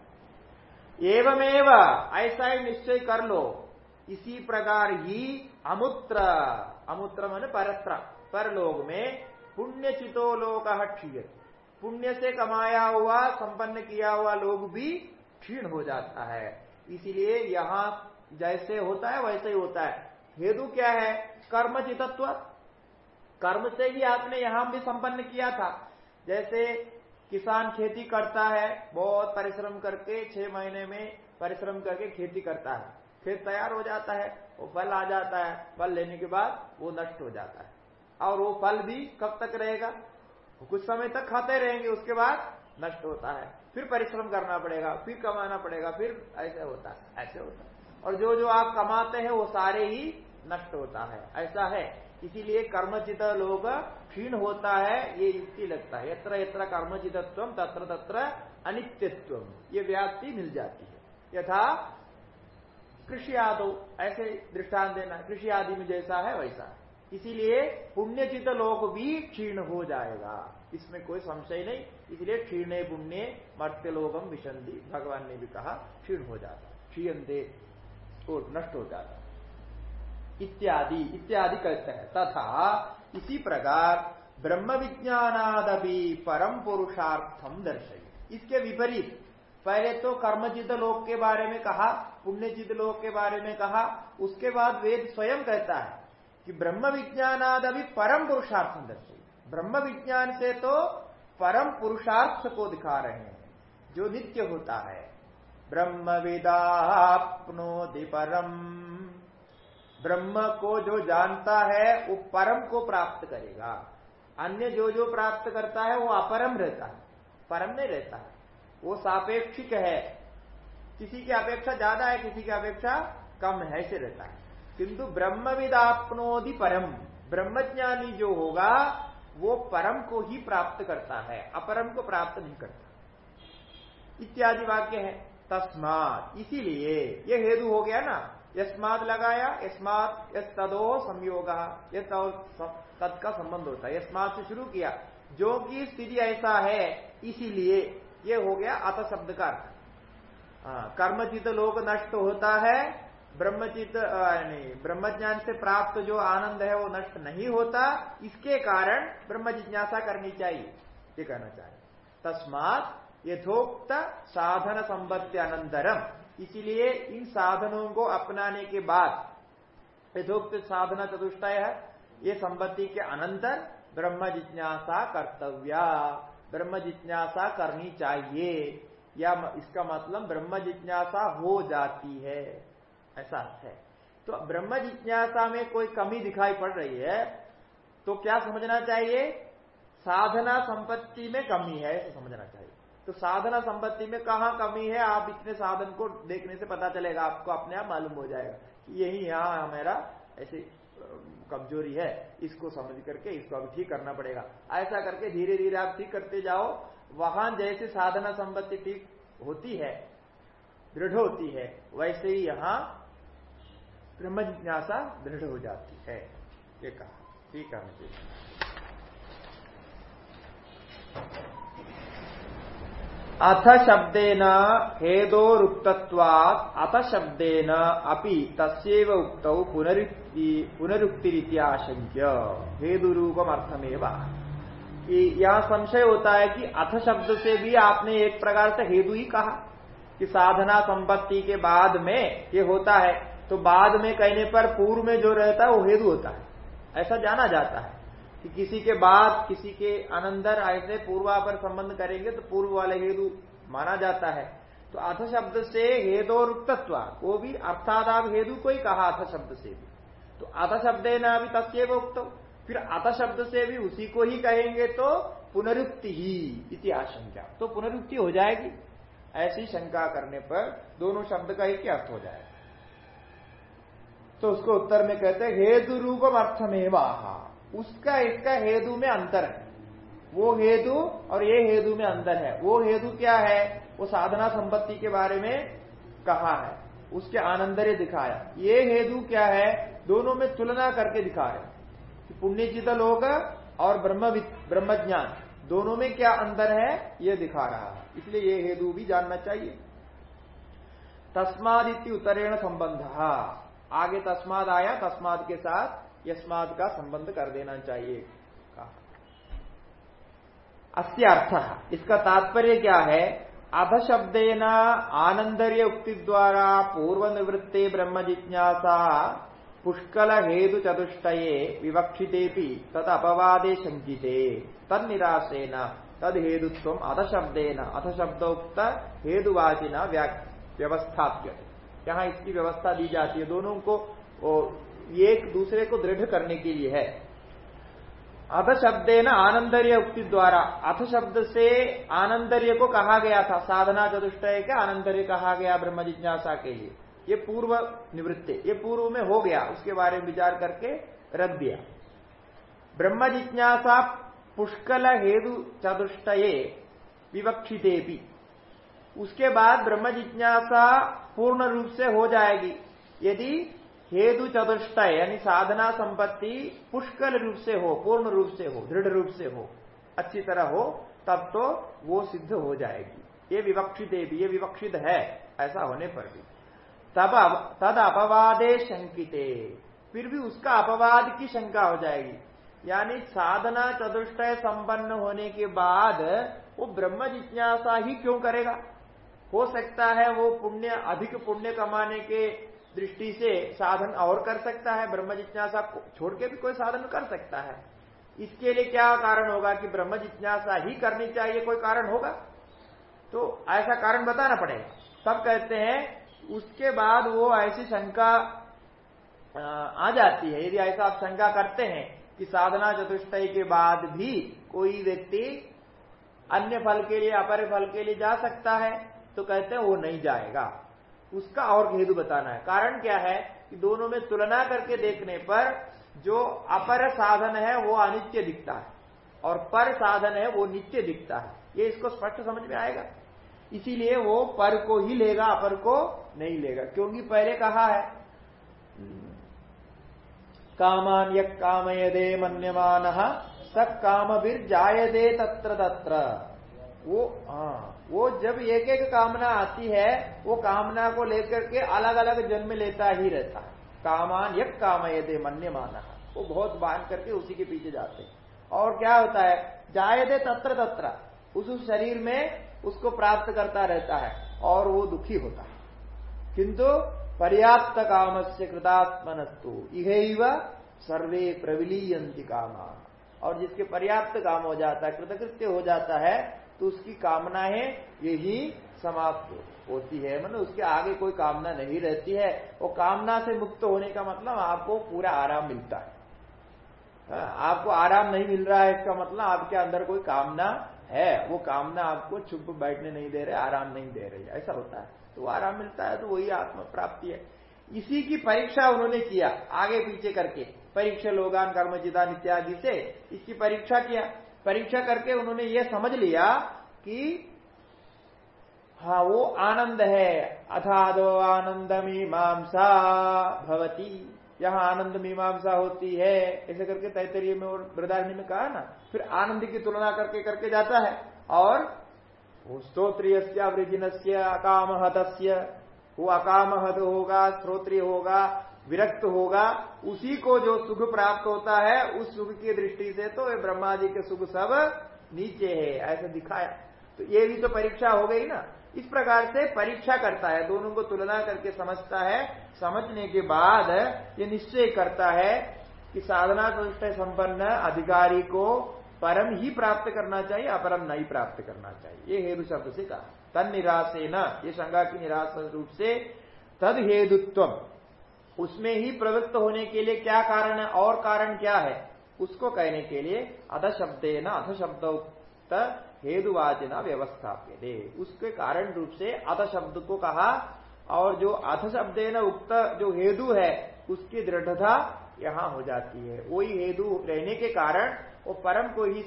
एवमेव, ऐसा ही निश्चय कर लो। इसी प्रकार ही अमुत्र अमुत्र मन परत्र। पर लोग में पुण्य चितो लोग क्षीय पुण्य से कमाया हुआ, संपन्न किया हुआ लोग भी क्षीण हो जाता है। इसीलिए यहाँ जैसे होता है, वैसे ही होता है। हेतु क्या है? कर्मचितत्व कर्म से ही आपने यहाँ भी संपन्न किया था। जैसे किसान खेती करता है, बहुत परिश्रम करके छह महीने में परिश्रम करके खेती करता है। खेत तैयार हो जाता है, वो फल आ जाता है। फल लेने के बाद वो नष्ट हो जाता है। और वो फल भी कब तक रहेगा? कुछ समय तक खाते रहेंगे, उसके बाद नष्ट होता है। फिर परिश्रम करना पड़ेगा, फिर कमाना पड़ेगा, फिर ऐसे होता है, ऐसे होता है। और जो जो आप कमाते हैं, वो सारे ही नष्ट होता है। ऐसा है। इसीलिए कर्मचित लोग क्षीण होता है, ये युक्ति लगता है। यत्र यत्र कर्मचितत्व, तत्र तत्र अनित्यत्व। ये व्याप्ति मिल जाती है। यथा कृषि आदो, ऐसे दृष्टान देना, कृषि आदि में जैसा है, वैसा इसीलिए पुण्यचित लोक भी क्षीण हो जाएगा। इसमें कोई संशय नहीं। इसलिए क्षीण पुण्य मर्त्य लोगम विशंति भगवान ने भी कहा, क्षीण हो जाता क्षीण दे नष्ट हो जाता। इत्यादि इत्यादि कहते हैं। तथा इसी प्रकार ब्रह्म विज्ञानादि परम पुरुषार्थम दर्शय इसके विपरीत, पहले तो कर्मचित लोक के बारे में कहा, पुण्यचित लोक के बारे में कहा, उसके बाद वेद स्वयं कहता है। कि ब्रह्म विज्ञानादि परम पुरुषार्थम दर्शय ब्रह्म विज्ञान से तो परम पुरुषार्थ को दिखा रहे हैं, जो नित्य होता है। ब्रह्म विदाप्नोति परम। ब्रह्म को जो जानता है, वो परम को प्राप्त करेगा। अन्य जो जो प्राप्त करता है, वो अपरम रहता है। परम नहीं रहता है। वो सापेक्षिक है। किसी की अपेक्षा ज़्यादा है, किसी की अपेक्षा कम है, ऐसे रहता है। किंतु ब्रह्मविदापनोदि परम ब्रह्मज्ञानी जो होगा वो परम को ही प्राप्त करता है अपरम को प्राप्त नहीं करता। इत्यादि वाक्य है। तस्मात। इसीलिए ये हेतु हो गया ना यस्मात लगाया यस्मात यस तदो संयोग तद का संबंध होता है। यस्मात से शुरू किया। जो कि स्थिति ऐसा है इसीलिए ये हो गया अत शब्द का अर्थ। हाँ, कर्मचित लोग नष्ट होता है ब्रह्मचित नहीं ब्रह्मज्ञान से प्राप्त जो आनंद है वो नष्ट नहीं होता, इसके कारण ब्रह्म जिज्ञासा करनी चाहिए, ये कहना चाहिए तस्मात यथोक्त साधन संबत्ति अनंतरम। इसीलिए इन साधनों को अपनाने के बाद यथोक्त साधना चतुष्टय है, ये संपत्ति के अनंतर ब्रह्म जिज्ञासा कर्तव्या। ब्रह्म जिज्ञासा करनी चाहिए, या इसका मतलब ब्रह्म जिज्ञासा हो जाती है। ऐसा अर्थ है। तो ब्रह्म जिज्ञासा में कोई कमी दिखाई पड़ रही है तो क्या समझना चाहिए? साधना संपत्ति में कमी है, ऐसा समझना चाहिए। तो साधना संपत्ति में कहा कमी है, आप इतने साधन को देखने से पता चलेगा, आपको अपने आप मालूम हो जाएगा कि यही यहाँ हमारा ऐसी कमज़ोरी है। इसको समझ करके इसको अभी ठीक करना पड़ेगा। ऐसा करके धीरे धीरे आप ठीक करते जाओ, वहाँ जैसे साधना संपत्ति ठीक होती है, दृढ़ होती है, वैसे ही यहाँ ब्रह्म जिज्ञासा दृढ़ हो जाती है। ये कहा। ठीक है मुझे अथ शब्देन हेदोरुक्तत्वात्, अथ शब्देन अपि तस्व उक्त पुनरुक्ति आशंक्य हेदु रूपम अर्थमेव यह संशय होता है कि अथ शब्द से भी आपने एक प्रकार से हेदु ही कहा कि साधना संपत्ति के बाद में ये होता है। तो बाद में कहने पर पूर्व में जो रहता है, वो हेदु होता है। ऐसा जाना जाता है कि किसी के बाद किसी के अनंदर ऐसे पूर्वापर संबंध करेंगे तो पूर्व वाले हेतु माना जाता है। तो अथ शब्द से हेदोरुक्तत्व वो भी अर्थादाव हेतु को ही कहा अथ शब्द से भी। तो अथ शब्द न, अभी तस्व उक्त। फिर अथ शब्द से भी उसी को ही कहेंगे तो पुनरुक्ति ही इति आशंका। तो पुनरुक्ति हो जाएगी। ऐसी शंका करने पर दोनों शब्द का एक ही अर्थ हो जाएगा? तो उसको उत्तर में कहते हैं, हेतु रूपम अर्थमेवा उसका, इसका हेतु में अंतर है। वो हेतु और ये हेतु में अंतर है। वो हेतु क्या है? वो साधना संपत्ति के बारे में कहा है। उसके आनंदर्य दिखाया। ये हेतु क्या है? दोनों में तुलना करके दिखा रहे पुण्यचित लोग और ब्रह्म ब्रह्म ज्ञान दोनों में क्या अंतर है? ये दिखा रहा है। इसलिए ये हेतु भी जानना चाहिए। तस्मादित्य उत्तरेण संबंध। आगे तस्माद आया, तस्माद के साथ यस्माद का संबंध कर देना चाहिए। अस्य अर्थ, इसका तात्पर्य क्या है? अध शब्देन आनंदर्य उक्ति द्वारा पूर्व निवृत्ते ब्रह्म जिज्ञासा पुष्कल हेतु चतुष्टये विवक्षिते तद अपवादे शंकिते तद निराशेन तद हेतुत्व अध शब्देन अथ शब्दोक्त हेतुवाचिना व्यवस्थाप्य यहाँ इसकी व्यवस्था दी जाती है। दोनों को एक दूसरे को दृढ़ करने के लिए है। अथ शब्द न आनंदर्य उक्ति द्वारा। अथ शब्द से आनंदर्य को कहा गया था। साधना चतुष्टय का आनंदर्य कहा गया ब्रह्म जिज्ञासा के लिए। ये पूर्व निवृत्ति ये पूर्व में हो गया। उसके बारे में विचार करके रख दिया। ब्रह्म जिज्ञासा पुष्कल हेतु चतुष्टये विवक्षिते भी उसके बाद ब्रह्म जिज्ञासा पूर्ण रूप से हो जाएगी। यदि हेतु चतुष्टय, यानी साधना संपत्ति पुष्कल रूप से हो, पूर्ण रूप से हो, दृढ़ रूप से हो, अच्छी तरह हो, तब तो वो सिद्ध हो जाएगी। ये विवक्षित भी, ये विवक्षित है, ऐसा होने पर भी। तब तद अपवादे शंकिते। फिर भी उसका अपवाद की शंका हो जाएगी। यानी साधना चतुष्टय संपन्न होने के बाद वो ब्रह्म जिज्ञासा ही क्यों करेगा? हो सकता है वो पुण्य, अधिक पुण्य कमाने के दृष्टि से साधन और कर सकता है। ब्रह्म जिज्ञासा छोड़ के भी कोई साधन कर सकता है। इसके लिए क्या कारण होगा कि ब्रह्म जिज्ञासा ही करनी चाहिए? कोई कारण होगा? तो ऐसा कारण बताना पड़ेगा। सब कहते हैं, उसके बाद वो ऐसी शंका, आ जाती है। यदि ऐसा आप शंका करते हैं कि साधना चतुष्टय के बाद भी कोई व्यक्ति अन्य फल के लिए अपर फल के लिए जा सकता है तो कहते हैं वो नहीं जाएगा। उसका और हेतु बताना है। कारण क्या है कि दोनों में तुलना करके देखने पर जो अपर साधन है, वो अनित्य दिखता है और पर साधन है, वो नित्य दिखता है। ये इसको स्पष्ट समझ में आएगा। इसीलिए वो पर को ही लेगा, अपर को नहीं लेगा। क्योंकि पहले कहा है कामान यक कामयदे मन्यमान, स काम भी जायदे तत्र तत्र। वो हाँ। वो जब एक एक कामना आती है, वो कामना को लेकर के अलग अलग जन्म लेता ही रहता है। कामान यक कामयदे मन्यमान। वो बहुत बाँध करके उसी के पीछे जाते हैं। और क्या होता है? जायदे तत्र तत्र। उस शरीर में उसको प्राप्त करता रहता है और वो दुखी होता है। किंतु पर्याप्त काम से कृतात्मनस्तु। इह सर्वे प्रविलीयंती कामा। और जिसके पर्याप्त काम हो जाता है, कृतकृत्य हो जाता है तो उसकी कामनाएँ यही समाप्त होती है। मतलब उसके आगे कोई कामना नहीं रहती है। वो कामना से मुक्त होने का मतलब आपको पूरा आराम मिलता है। हाँ, आपको आराम नहीं मिल रहा है इसका मतलब आपके अंदर कोई कामना है। वो कामना आपको चुप बैठने नहीं दे रहे आराम नहीं दे रही। ऐसा होता है। तो आराम मिलता है तो वही आत्म प्राप्ति है। इसी की परीक्षा उन्होंने किया आगे पीछे करके। परीक्षा लोगान कर्मजिदान इत्यादि से इसकी परीक्षा किया। परीक्षा करके उन्होंने ये समझ लिया कि हाँ वो आनंद है। अथादो आनंद मीमांसा भवती। यहाँ आनंद मीमांसा होती है। ऐसे करके तैतरीय में और बृदारण्य में कहा ना, फिर आनंद की तुलना करके करके जाता है। और स्त्रोत्रिय वृजिन से अकामहत वो अकाम हत होगा, स्त्रोत्रिय होगा विरक्त होगा, उसी को जो सुख प्राप्त होता है, उस सुख की दृष्टि से तो ब्रह्मा जी के सुख सब नीचे है, ऐसा दिखाया। तो ये भी तो परीक्षा हो गई ना। इस प्रकार से परीक्षा करता है, दोनों को तुलना करके समझता है। समझने के बाद ये निश्चय करता है कि साधना संपन्न, अधिकारी को परम ही प्राप्त करना चाहिए, अपरम नहीं प्राप्त करना चाहिए। ये हेतु शब्द से कहा। तन निराशे न ये शंका की निराश रूप से तद हेतुत्व उसमें ही प्रवृत्त होने के लिए क्या कारण है, और कारण क्या है? उसको कहने के लिए अध शब्दे न अध शब्द हेतुवाचना व्यवस्था दे उसके कारण रूप से अथ शब्द को कहा, और जो अथ शब्द न उक्त जो हेतु है, उसकी दृढ़ता यहाँ हो जाती है। वही हेतु रहने के कारण वो परम को ही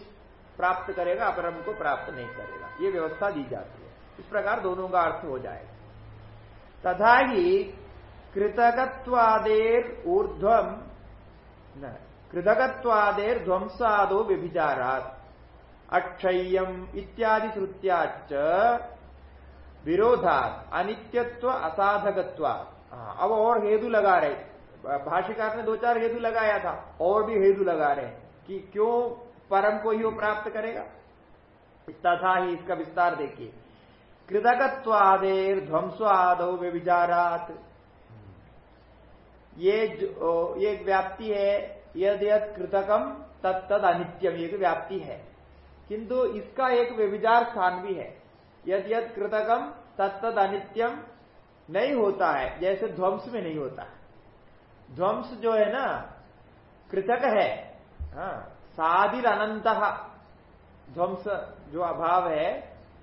प्राप्त करेगा, अपरम को प्राप्त नहीं करेगा। ये व्यवस्था दी जाती है। इस प्रकार दोनों का अर्थ हो जाएगा। तथा ही कृतकत्वादेर ऊर्ध्वम कृतकत्वादेर ध्वंसादो व्यभिचारात। अक्षय्यम इत्यादि श्रुत्याच विरोधा अनित्यत्व असाधकत्व अब और हेतु लगा रहे। भाष्यकार ने दो चार हेतु लगाया था, और भी हेतु लगा रहे कि क्यों परम को ही वो प्राप्त करेगा? तथा ही इसका विस्तार देखिए। कृतकत्वादेर ध्वंसवादो वे विचारात ये ये एक व्याप्ति है यद यद कृतकम तत्द अनित्यम ये व्याप्ति है। किंतु इसका एक व्यविचार स्थान भी है। यद यद कृतकम तत्द अनित्यम नहीं होता है जैसे ध्वंस में नहीं होता। ध्वंस जो है ना कृतक है हाँ, साधिर अनंत ध्वंस जो अभाव है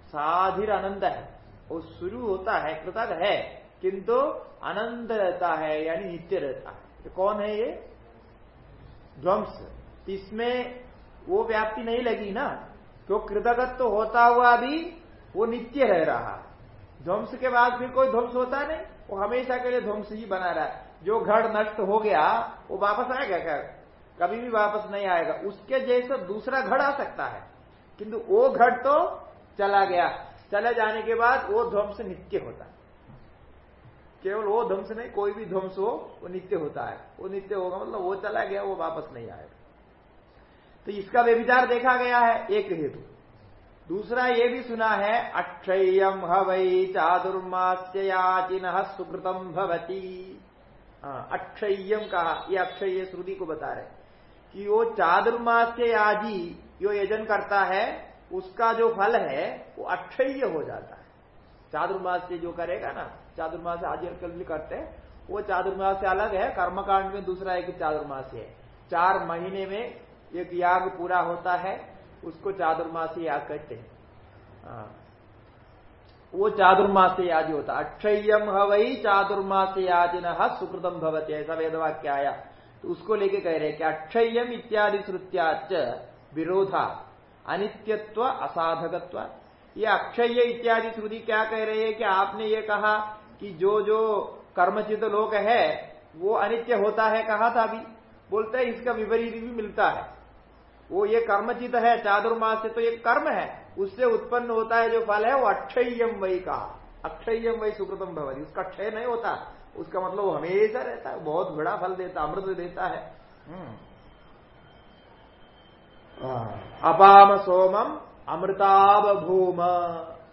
साधिर अनंत है वो शुरू होता है कृतक है। किंतु अनंत रहता है, यानी नित्य रहता है। तो कौन है ये? ध्वंस। इसमें वो व्याप्ति नहीं लगी ना। तो कृतगत तो होता हुआ भी वो नित्य रह रहा। ध्वंस के बाद फिर कोई ध्वंस होता नहीं। वो हमेशा के लिए ध्वंस ही बना रहा है। जो घर नष्ट हो गया, वो वापस आएगा क्या? कभी भी वापस नहीं आएगा। उसके जैसा दूसरा घड़ आ सकता है। किंतु वो घड़ तो चला गया। चले जाने के बाद वो ध्वंस नित्य होता है। केवल वो ध्वंस नहीं, कोई भी ध्वंस हो, वो नित्य होता है। वो नित्य होगा मतलब वो चला गया, वो वापस नहीं आएगा तो इसका व्यविचार देखा गया है, एक हेतु। दूसरा ये भी सुना है अक्षयम हवई चादुर्मास्य याचिन सुकृतम भवती अक्षयम कहा, ये अक्षय श्रुति को बता रहे कि वो चादुर्मास्य याजी जो यजन करता है, उसका जो फल है, वो अक्षय हो जाता है। चादुर्मास से जो करेगा ना चादुर्मास भी करते हैं। वो चादुर्मास से अलग है, कर्मकांड में दूसरा एक चादुर्मास है। चार महीने में एक याग पूरा होता है, उसको चादुर्मासी याग कहते हैं। हाँ। वो चादुर्मास्य याज होता अक्षयम हवई चादुर्मास्य याजिन सुकृतम भवती, ऐसा वेदवाक्य आया तो उसको लेके कह रहे कि अक्षयम इत्यादि श्रुत्याच विरोधा, अनित्यत्व, असाधकत्व। ये अक्षय इत्यादि श्रुति क्या कह रही है कि आपने ये कहा कि जो जो कर्मचित लोग है, वो अनित्य होता है कहा था अभी बोलते हैं इसका विपरीत भी मिलता है। वो ये कर्मचित है चादुर्मास से तो ये कर्म है, उससे उत्पन्न होता है जो फल है, वो अक्षयम वही कहा अक्षयम वही सुकृतम भवन उसका क्षय नहीं होता। उसका मतलब वो हमेशा रहता है, बहुत बड़ा फल देता, अमृत देता है। हम्म। अपाम सोमम अमृताब भूम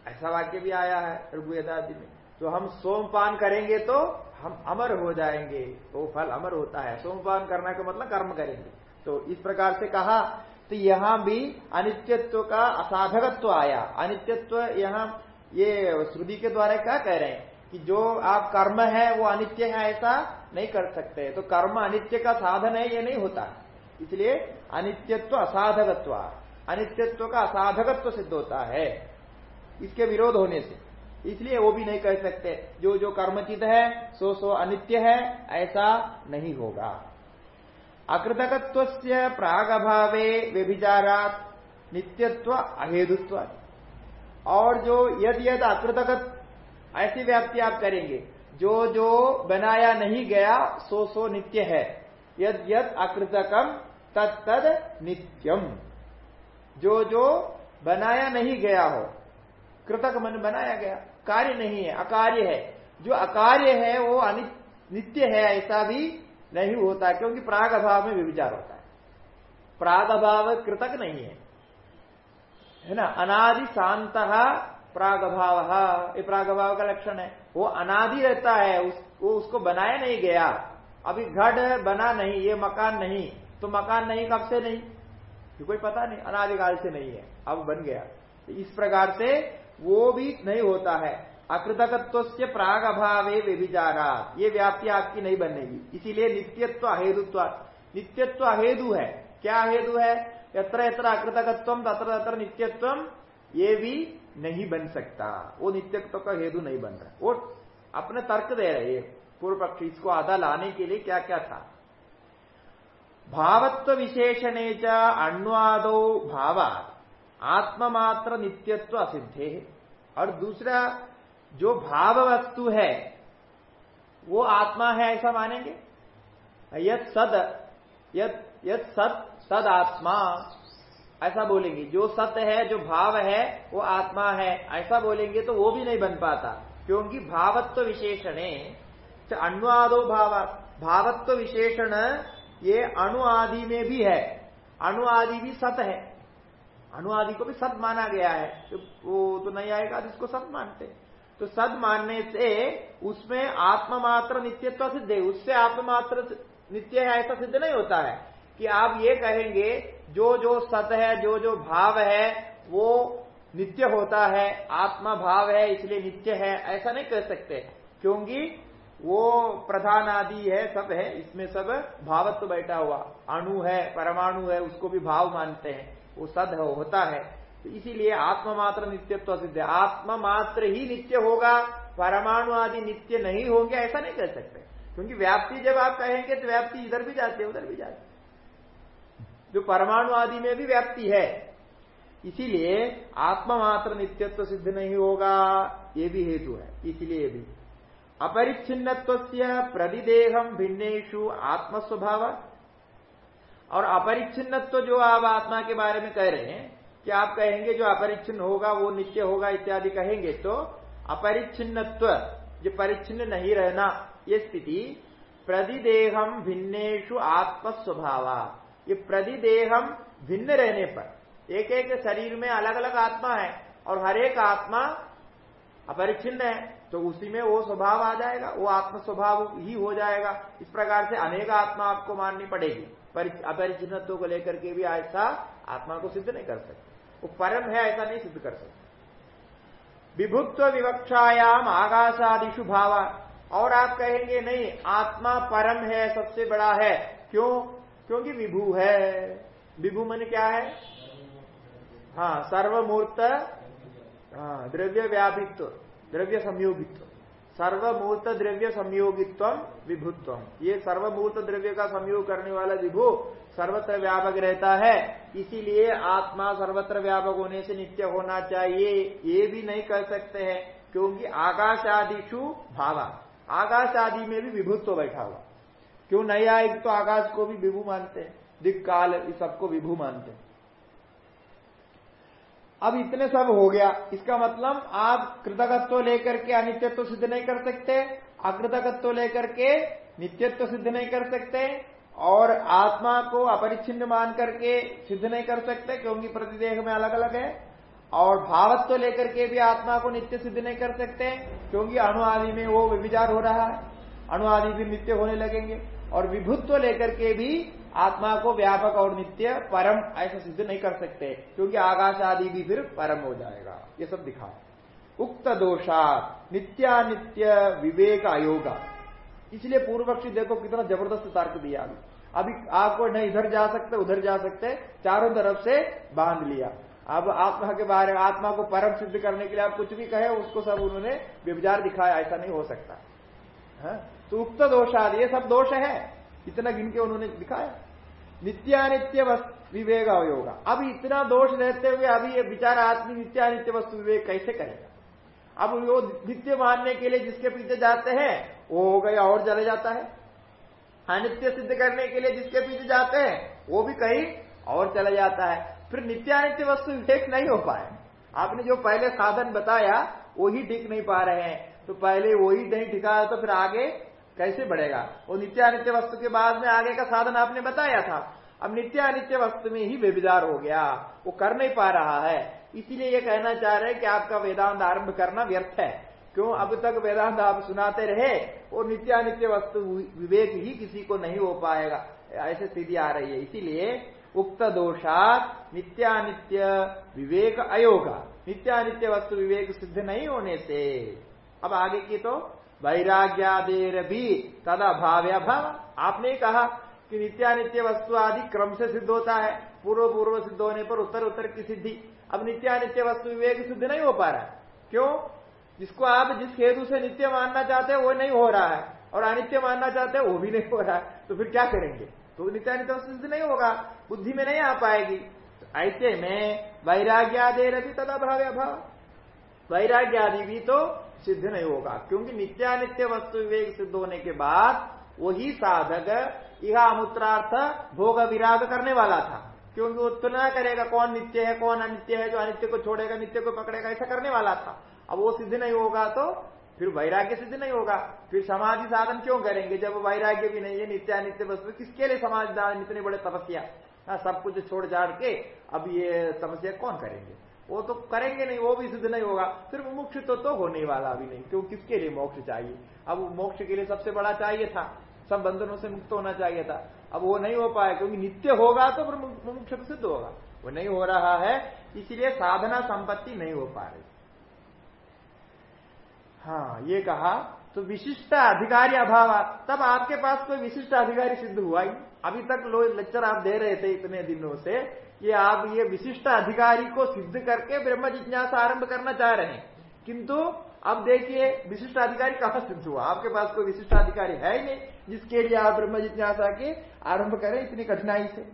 ऐसा वाक्य भी आया है ऋग्वेदादि में। तो हम सोमपान करेंगे तो हम अमर हो जाएँगे। वो तो फल अमर होता है। सोमपान करना का मतलब कर्म करेंगे। तो इस प्रकार से कहा तो यहाँ भी अनित्यत्व का असाधकत्व आया। अनित्यत्व यहाँ ये श्रुति के द्वारा क्या कह रहे हैं? कि जो आप कर्म है, वो अनित्य है, ऐसा नहीं कर सकते। तो कर्म अनित्य का साधन है, ये नहीं होता। इसलिए अनित्यत्व असाधकत्व। अनित्यत्व का असाधकत्व सिद्ध होता है। इसके विरोध होने से। इसलिए वो भी नहीं कह सकते, जो जो कर्मचित है, सो सो अनित्य है, ऐसा नहीं होगा। अकृतकत्व प्राग अभावे व्यभिचारात नित्यत्व अहेदुत्व और जो यद यद अकृतकत, ऐसी व्याप्ति आप करेंगे, जो जो बनाया नहीं गया, सो सो नित्य है। यद यद अकृतकम तत्द नित्यम जो जो बनाया नहीं गया हो, कृतक मन बनाया गया कार्य नहीं है अकार्य है। जो अकार्य है वो नित्य है ऐसा भी नहीं होता क्योंकि प्राग अभाव में विचार होता है। प्राग अभाव कृतक नहीं है। है ना? अनादि शांत प्राग अभाव ये प्राग अभाव का लक्षण है। वो अनादि रहता है उस, वो उसको बनाया नहीं गया। अभी घट बना नहीं ये मकान नहीं तो मकान नहीं कब से नहीं? कोई पता नहीं अनादिकाल से नहीं है अब बन गया। तो इस प्रकार से वो भी नहीं होता है। अकृतकत्व से प्राग अभावे व्यभिचारा ये व्याप्ति आपकी नहीं बनेगी। इसीलिए नित्यत्व अहेतुत्व नित्यत्व अहेतु है। क्या हेतु है? यत्र यत्र अकृतकत्व, तत्र तत्र नित्यत्व, ये भी नहीं बन सकता। वो नित्यत्व का हेतु नहीं बन रहा। वो अपने तर्क दे रहे पूर्व पक्ष। इसको आधा लाने के लिए क्या क्या था? भावत्व विशेषणे च अण्वादो भावात। आत्ममात्र नित्यत्व असिद्धे। और दूसरा, जो भाव वस्तु है, वो आत्मा है ऐसा मानेंगे? यद सद यद यद सत सद आत्मा ऐसा बोलेंगे। जो सत्य है, जो भाव है, वो आत्मा है, ऐसा बोलेंगे तो वो भी नहीं बन पाता। क्योंकि भावत्व विशेषण अनुवादो भाव, भावत्व विशेषण, ये अणु आदि में भी है। अणु आदि भी सत है। अणु आदि को भी सत माना गया है। तो वो तो नहीं आएगा जिसको सत मानते तो सद मानने से उसमें आत्ममात्र नित्यत्व सिद्ध है। उससे आत्ममात्र नित्य है ऐसा सिद्ध नहीं होता है कि आप ये कहेंगे, जो जो सत है, जो जो भाव है, वो नित्य होता है, आत्मा भाव है, इसलिए नित्य है, ऐसा नहीं कह सकते। क्योंकि वो प्रधान आदि है, सब है, इसमें सब भावत्व बैठा हुआ। अणु है, परमाणु है, उसको भी भाव मानते हैं। वो सद है होता है। तो इसीलिए आत्ममात्र नित्यत्व सिद्ध आत्मा मात्र ही नित्य होगा, परमाणु आदि नित्य नहीं होंगे, ऐसा नहीं कह सकते। क्योंकि व्याप्ति जब आप कहेंगे तो व्याप्ति इधर भी जाती है, उधर भी जाती है। जो परमाणु आदि में भी व्याप्ति है। इसीलिए आत्मा मात्र नित्यत्व सिद्ध नहीं होगा, ये भी हेतु है। इसीलिए भी। अपरिच्छिन्न प्रतिदेहम भिन्नेशु आत्मस्वभाव। और अपरिच्छिन्नत्व जो आप आत्मा के बारे में कह रहे हैं, कि आप कहेंगे जो अपरिच्छिन्न होगा, वो नित्य होगा इत्यादि कहेंगे तो अपरिच्छिन्नत्व, जो परिच्छिन्न नहीं रहना, ये स्थिति प्रतिदेहम भिन्नेशु आत्मस्वभाव। ये प्रतिदेहम भिन्न रहने पर, एक एक शरीर में अलग अलग आत्मा है, और हर एक आत्मा अपरिच्छिन्न है तो उसी में वो स्वभाव आ जाएगा, वो आत्म स्वभाव ही हो जाएगा। इस प्रकार से अनेक आत्मा आपको माननी पड़ेगी। अपरिचिन्नत्व को लेकर के भी ऐसा आत्मा को सिद्ध नहीं कर सकते। वो परम है ऐसा नहीं सिद्ध कर सकते। विभुत्व विवक्षायाम आकाशादिशु भाव। और आप कहेंगे नहीं आत्मा परम है सबसे बड़ा है। क्यों? क्योंकि विभू है। विभू मन क्या है? हाँ सर्वमूर्त हाँ, द्रव्य व्यापित्व द्रव्य संयोगित्व सर्वमूर्त द्रव्य संयोगित्व विभुत्व। ये सर्वमूर्त द्रव्य का संयोग करने वाला विभु सर्वत्र व्यापक रहता है। इसीलिए आत्मा सर्वत्र व्यापक होने से नित्य होना चाहिए। ये भी नहीं कर सकते हैं, क्योंकि आकाश आदिशु भावा। आकाश आदि में भी विभुत्व बैठा हुआ। क्यों नहीं आएगी तो आकाश को भी विभू मानते हैं? दिक काल इस सबको विभू मानते हैं। अब इतने सब हो गया। इसका मतलब आप कृतकत्व लेकर के अनित्यत्व सिद्ध नहीं कर सकते, अकृतकत्व लेकर के नित्यत्व सिद्ध नहीं कर सकते, और आत्मा को अपरिच्छिन्न मान करके सिद्ध नहीं कर सकते, क्योंकि प्रतिदेह में अलग अलग है, और भावत्व लेकर के भी आत्मा को नित्य सिद्ध नहीं कर सकते, क्योंकि अणु आदि में वो विचार हो रहा है। अणु आदि भी नित्य होने लगेंगे। और विभुत्व लेकर के भी आत्मा को व्यापक और नित्य परम ऐसा सिद्ध नहीं कर सकते, क्योंकि आकाश आदि भी फिर परम हो जाएगा। ये सब दिखा उक्त दोषा नित्यानित्य विवेक आयोगा। इसलिए पूर्व पक्षी देखो कितना ज़बरदस्त तर्क दिया। अभी अभी आपको नहीं, इधर जा सकते, उधर जा सकते, चारों तरफ़ से बाँध लिया। अब आत्मा के बारे में आत्मा को परम सिद्ध करने के लिए आप कुछ भी कहे, उसको सब उन्होंने विचार दिखाया, ऐसा नहीं हो सकता। है? तो उक्त दोषाद, ये सब दोष है। इतना गिन के उन्होंने दिखाया। नित्यानित्य वस्तु, विवेक अवयोगा। अब इतना दोष रहते हुए अभी ये विचार आदमी नित्यानित्य वस्तु, विवेक कैसे करेगा? अब वो नित्य मानने के लिए जिसके पीछे जाते हैं, वो हो गया और चले जाता है। अनित्य सिद्ध करने के लिए जिसके पीछे जाते हैं, वो भी कहीं और चला जाता है। फिर नित्यानित्य वस्तु विवेक नहीं हो पाए। आपने जो पहले साधन बताया, वो ही ठीक नहीं पा रहे हैं। तो पहले वही नहीं ठिकाया तो फिर आगे कैसे बढ़ेगा? वो नित्यानित्य वस्तु के बाद में आगे का साधन आपने बताया था। अब नित्यानित्य वस्तु में ही व्यविचार हो गया। वो कर नहीं पा रहा है। इसीलिए ये कहना चाह रहे कि आपका वेदांत आरंभ करना व्यर्थ है। क्यों? अब तक वेदांत आप सुनाते रहे और नित्यानित्य वस्तु विवेक ही किसी को नहीं हो पाएगा। ऐसे स्थिति आ रही है। इसीलिए उक्त दोषात नित्यानित्य विवेक अयोगा। नित्यानित्य वस्तु विवेक सिद्ध नहीं होने से। अब आगे की तो वैराग्यादेर भी तदा भाव्य भाव। आपने कहा कि नित्यानित्य वस्तु आदि क्रम से सिद्ध होता है। पूर्व पूर्व सिद्ध होने पर उत्तर उत्तर की सिद्धि। अब नित्यानित्य वस्तु विवेक सिद्ध नहीं हो पा रहा है। क्यों? जिसको आप जिस हेतु से नित्य मानना चाहते हैं, वो नहीं हो रहा है। और अनित्य मानना चाहते हैं, वो भी नहीं हो रहा है। तो फिर क्या करेंगे? तो नित्यानित्य वस्तु सिद्ध नहीं होगा। बुद्धि में नहीं आ पाएगी। तो ऐसे में वैराग्यादे रवि तदा भाव्य भाव। वैराग्यादि भी तो सिद्ध नहीं होगा। क्योंकि नित्यानित्य वस्तु विवेक सिद्ध होने के बाद वही साधक यह अमूत्रार्थ भोग विराग करने वाला था। क्योंकि वो तुलना करेगा कौन नित्य है कौन अनित्य है जो अनित्य को छोड़ेगा नित्य को पकड़ेगा ऐसा करने वाला था। अब वो सिद्ध नहीं होगा तो फिर वैराग्य सिद्ध नहीं होगा। फिर समाधि साधन क्यों करेंगे जब वैराग्य भी नहीं है नित्यानित्य वस्तु किसके लिए समाधि साधन इतने बड़े तपस्या? हाँ, सब कुछ छोड़ जाड़ के अब ये तपस्या कौन करेंगे? वो तो करेंगे नहीं वो भी सिद्ध नहीं होगा। फिर मुमुक्ष तो, तो होने वाला भी नहीं क्यों किसके लिए मोक्ष चाहिए? अब मोक्ष के लिए सबसे बड़ा चाहिए था सब बंधनों से मुक्त होना चाहिए था। अब वो नहीं हो पाया क्योंकि नित्य होगा तो फिर मुमुक्ष तो सिद्ध होगा। वो नहीं हो रहा है इसीलिए साधना संपत्ति नहीं हो पा रही। हाँ ये कहा तो विशिष्ट अधिकारी अभाव, तब आपके पास कोई विशिष्ट अधिकारी सिद्ध हुआ ही अभी तक लो लेक्चर आप दे रहे थे इतने दिनों से, ये आप ये विशिष्ट अधिकारी को सिद्ध करके ब्रह्म जिज्ञासा आरंभ करना चाह रहे हैं। किंतु, अब देखिए, विशिष्ट अधिकारी कहाँ सिद्ध हुआ? आपके पास कोई विशिष्ट अधिकारी है ही नहीं, जिसके लिए आप ब्रह्म जिज्ञासा के आरंभ करें इतनी कठिनाई से।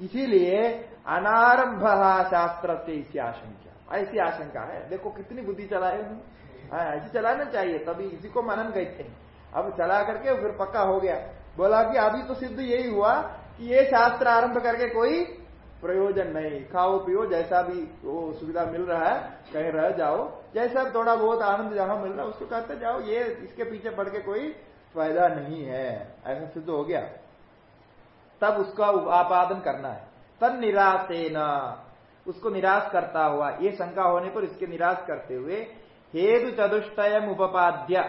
इसीलिए अनारंभ शास्त्र से इसी आशंका। ऐसी आशंका है। देखो कितनी बुद्धि चलाए उन्होंने हाँ ऐसे चलाना चाहिए, तभी इसी को मनन कहते हैं। अब चला करके फिर पक्का हो गया। बोला कि अभी तो सिद्ध यही हुआ कि ये शास्त्र आरंभ करके कोई प्रयोजन नहीं। खाओ, पियो, जैसा भी वो सुविधा मिल रहा है, कहीं रह जाओ। जैसा थोड़ा बहुत आनंद जहाँ मिल रहा है, उसको कहते जाओ, ये इसके पीछे पड़ के कोई फ़ायदा नहीं है। ऐसा सिद्ध हो गया। तब उसका आपादन करना है। तन निराशेन, उसको निराश करता हुआ, ये शंका होने पर इसके निराश करते हुए हेतु चतुष्टयम उपाद्य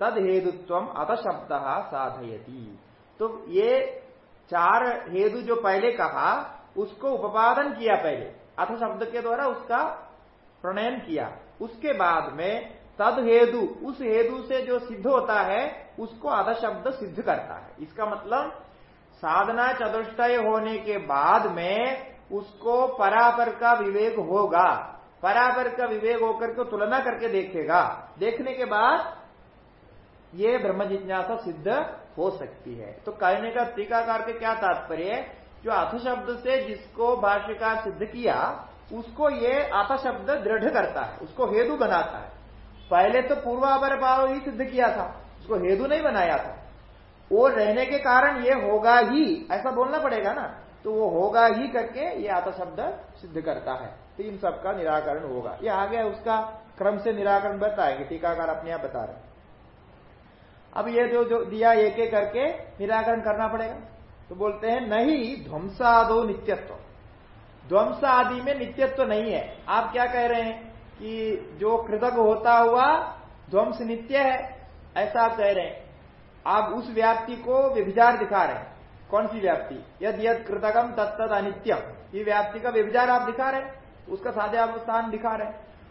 तद हेतुत्व अत शब्द साधयती। तो ये चार हेतु जो पहले कहा, उसको उपादन किया पहले। अथ शब्द के द्वारा उसका प्रणयन किया। उसके बाद में तद हेतु, उस हेतु से जो सिद्ध होता है, उसको अध शब्द सिद्ध करता है। इसका मतलब साधना चतुष्टय होने के बाद में उसको परापर का विवेक होगा। बराबर का विवेक होकर के तुलना करके देखेगा। देखने के बाद ये ब्रह्म जिज्ञासा सिद्ध हो सकती है। तो कहने का टीकाकार के क्या तात्पर्य जो अथ शब्द से जिसको भाष्यकार सिद्ध किया, उसको ये अथ शब्द दृढ़ करता है, उसको हेतु बनाता है। पहले तो पूर्वापर भाव ही सिद्ध किया था, उसको हेतु नहीं बनाया था। वो रहने के कारण ये होगा ही, ऐसा बोलना पड़ेगा ना? तो वो होगा ही करके ये आता शब्द सिद्ध करता है। तो इन सबका निराकरण होगा। ये आगे उसका क्रम से निराकरण बताएँगे। टीकाकार अपने आप बता रहे अब ये जो जो दिया एक एक करके निराकरण करना पड़ेगा। तो बोलते हैं, नहीं, ध्वंसादो नित्यत्व। ध्वंस आदि में नित्यत्व नहीं है। आप क्या कह रहे हैं कि जो कृतक होता हुआ ध्वंस नित्य है, ऐसा आप कह रहे हैं। आप उस व्याप्ति को व्यभिचार दिखा रहे हैं। कौन सी व्याप्ति? यद यद कृतकम तत्त अनित्यम ये व्याप्ति का व्यभिचार आप दिखा रहे हैं। उसका साधे आप स्थान दिखा रहे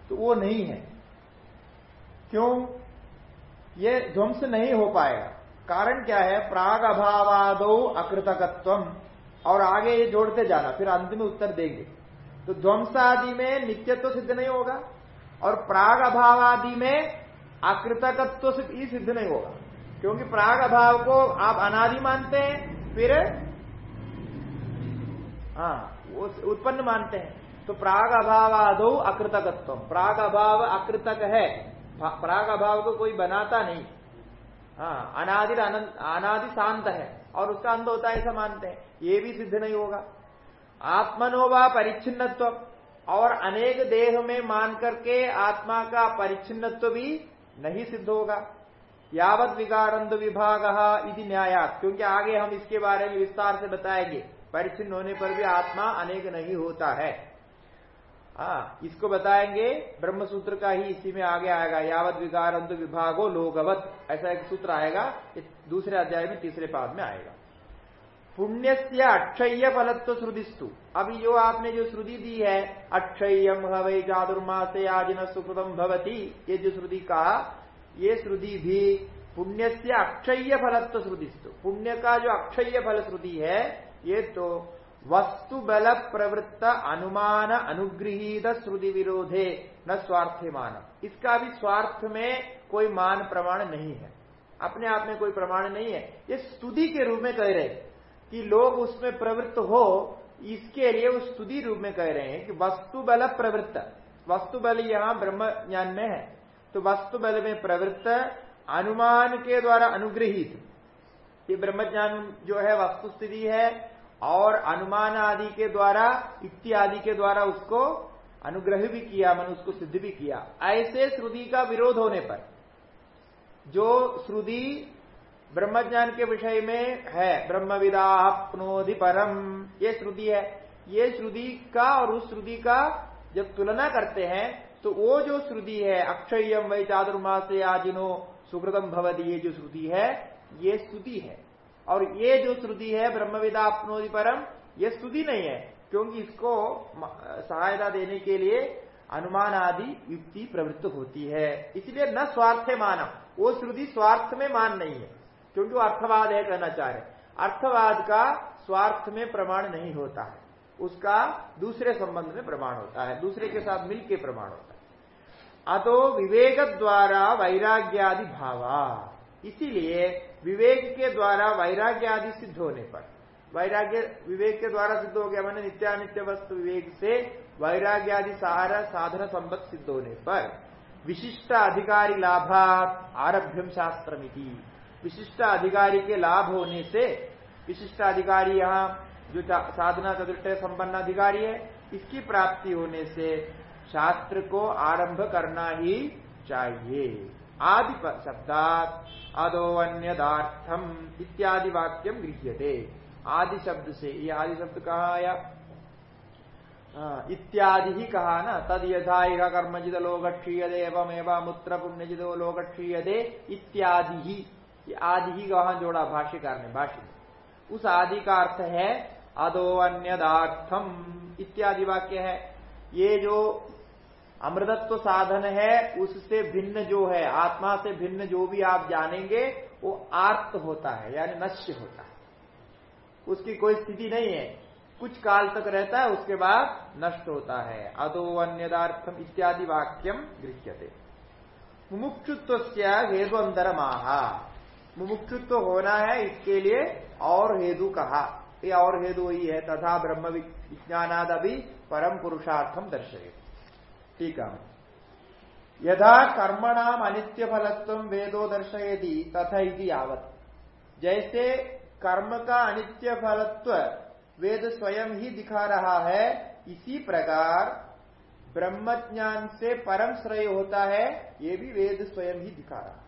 तो वो नहीं है। क्यों? ये ध्वंस नहीं हो पाएगा। कारण क्या है? प्राग अभावादो अकृतकत्व और आगे ये जोड़ते जाना, फिर अंत में उत्तर देंगे। तो ध्वंस आदि में नित्यत्व सिद्ध नहीं होगा, और प्राग अभाव आदि में अकृतकत्व सिद्ध नहीं होगा। क्योंकि प्राग अभाव को आप अनादि मानते हैं, फिर हाँ वो उत्पन्न मानते हैं। तो प्राग अभाव आदो अकृतकत्व। प्राग अभाव अकृतक है। प्राग अभाव को कोई बनाता नहीं। हाँ अनादि अनादि शांत है। और उसका अंत होता है ऐसा मानते हैं। ये भी सिद्ध नहीं होगा। आत्मनोवा परिच्छिन्नत्व। और अनेक देह में मान करके आत्मा का परिच्छिन्नत्व भी नहीं सिद्ध होगा। यावत विकारंद विभाग इति न्यायात। क्योंकि आगे हम इसके बारे में विस्तार से बताएँगे। परिचिन होने पर भी आत्मा अनेक नहीं होता है। हाँ, इसको बताएँगे ब्रह्म सूत्र का ही इसी में आगे आएगा यावत विकार विकारंत विभागो लोगवत ऐसा एक सूत्र आएगा दूसरे अध्याय में तीसरे पाद में आएगा। पुण्य से अक्षय फलत्व श्रुदिस्तु अभी जो आपने जो श्रुति दी है अक्षयम हवई चादुर्मा से आजिन सुकृतम भवती ये जो श्रुति कहा ये श्रुति भी पुण्य से अक्षय फलत्व श्रुतिस्तु। पुण्य का जो अक्षय फल श्रुति है ये तो वस्तु बल प्रवृत्त अनुमान अनुगृहित श्रुति विरोधे, न स्वार्थे मान इसका भी स्वार्थ में कोई मान प्रमाण नहीं है। अपने आप में कोई प्रमाण नहीं है। ये स्तुति के रूप में कह रहे कि लोग उसमें प्रवृत्त हो, इसके लिए वो स्तुति रूप में कह रहे हैं कि वस्तु बल प्रवृत्त वस्तु बल यहाँ ब्रह्म ज्ञान में है। तो वस्तु बल में प्रवृत्त अनुमान के द्वारा अनुग्रहित ये ब्रह्म ज्ञान जो है वस्तु स्थिति है और अनुमान आदि के द्वारा, इत्यादि के द्वारा उसको अनुग्रह भी किया मन उसको सिद्ध भी किया। ऐसे श्रुति का विरोध होने पर, जो श्रुति ब्रह्मज्ञान के विषय में है ब्रह्म विदापनोधि परम, ये श्रुति है। ये श्रुति का और उस श्रुति का जब तुलना करते हैं तो वो जो श्रुति है अक्षयम वही चादुर्मा से आजिनो सुकृतम भवदी ये जो श्रुति है, ये स्तुति है। और ये जो श्रुति है ब्रह्मविदा अपनोदि परम, ये स्तुति नहीं है, क्योंकि इसको सहायता देने के लिए अनुमान आदि युक्ति प्रवृत्त होती है। इसलिए न स्वार्थ माना वो श्रुति स्वार्थ में मान नहीं है, क्योंकि वो अर्थवाद है कहना चाह रहे अर्थवाद का स्वार्थ में प्रमाण नहीं होता है, उसका दूसरे संबंध में प्रमाण होता है, दूसरे के साथ मिलकर प्रमाण होता है। अतो विवेक द्वारा वैराग्यादि भावा इसीलिए विवेक के द्वारा वैराग्य आदि सिद्ध होने पर। वैराग्य, विवेक के द्वारा सिद्ध हो गया मैंने नित्यानित्य वस्तु विवेक से वैराग्य आदि सहारा साधन संबद्ध सिद्ध होने पर विशिष्ट अधिकारी लाभा आरभ्यम शास्त्र विशिष्ट अधिकारी के लाभ होने से विशिष्ट अधिकारी यहाँ जो साधना चतुष्टय संपन्न अधिकारी है, इसकी प्राप्ति होने से शास्त्र को आरंभ करना ही चाहिए। आदि शब्दात अदो अन्यदार्थम इत्यादि वाक्यम गृह्यते। आदि शब्द से ये आदि शब्द कहा आया? इत्यादि ही कहा ना। तद यथाइह कर्मजिद लोग क्षीयदे एवं एवं मूत्र पुण्यजिदो लोग क्षीयदे इत्यादि ही। ये आदि ही वहाँ जोड़ा? भाष्यकार ने भाष्य उस आदि का अर्थ है अदो अन्यदार्थम इत्यादि वाक्य है। ये जो अमृतत्व साधन है, उससे भिन्न जो है, आत्मा से भिन्न जो भी आप जानेंगे, वो आर्त होता है, यानी नश्य होता है। उसकी कोई स्थिति नहीं है। कुछ काल तक रहता है, उसके बाद नष्ट होता है। अदो अन्यदार्थम इत्यादि वाक्यम गृह्यते। मुमुक्षुत्व हेतु अंतर माहा मुमुक्षुत्व होना है, इसके लिए और हेतु कहा। ये और हेतु ही है, तथा ब्रह्म विज्ञानाद अभी परम पुरुषार्थम दर्शे है यथा कर्मणाम अनित्य फलत्व वेदो दर्शयति, तथा इति यावत। जैसे कर्म का अनित्य फलत्व वेद स्वयं ही दिखा रहा है, इसी प्रकार ब्रह्म ज्ञान से परम श्रेय होता है, ये भी वेद स्वयं ही दिखा रहा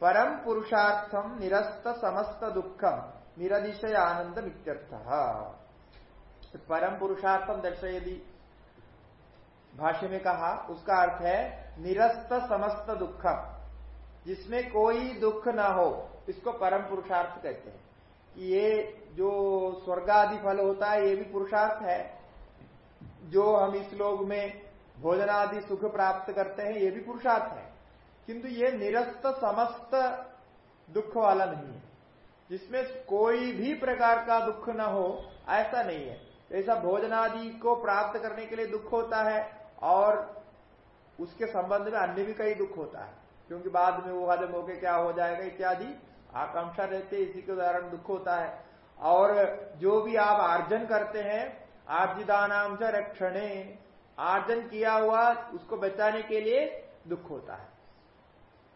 परम पुरुषार्थम निरस्त समस्त दुखम निरदिशय आनंद मित्यर्थ परम पुरुषार्थम दर्शयदि भाष्य में कहा, उसका अर्थ है निरस्त समस्त दुखम, जिसमें कोई दुख ना हो। इसको परम पुरुषार्थ कहते हैं। ये जो स्वर्ग आदि फल होता है, ये भी पुरुषार्थ है। जो हम इस लोग में भोजन आदि सुख प्राप्त करते हैं, ये भी पुरुषार्थ है। किंतु ये निरस्त समस्त दुख वाला नहीं है। जिसमें कोई भी प्रकार का दुख न हो, ऐसा नहीं है। ऐसा भोजन आदि को प्राप्त करने के लिए दुख होता है और उसके संबंध में अन्य भी कई दुख होता है। क्योंकि बाद में वो हजम होके क्या हो जाएगा, इत्यादि आकांक्षा रहते इसी के उदाहरण दुख होता है। और जो भी आप आर्जन करते हैं आर्जिदानाम से रक्षणे, आर्जन किया हुआ, उसको बचाने के लिए दुख होता है।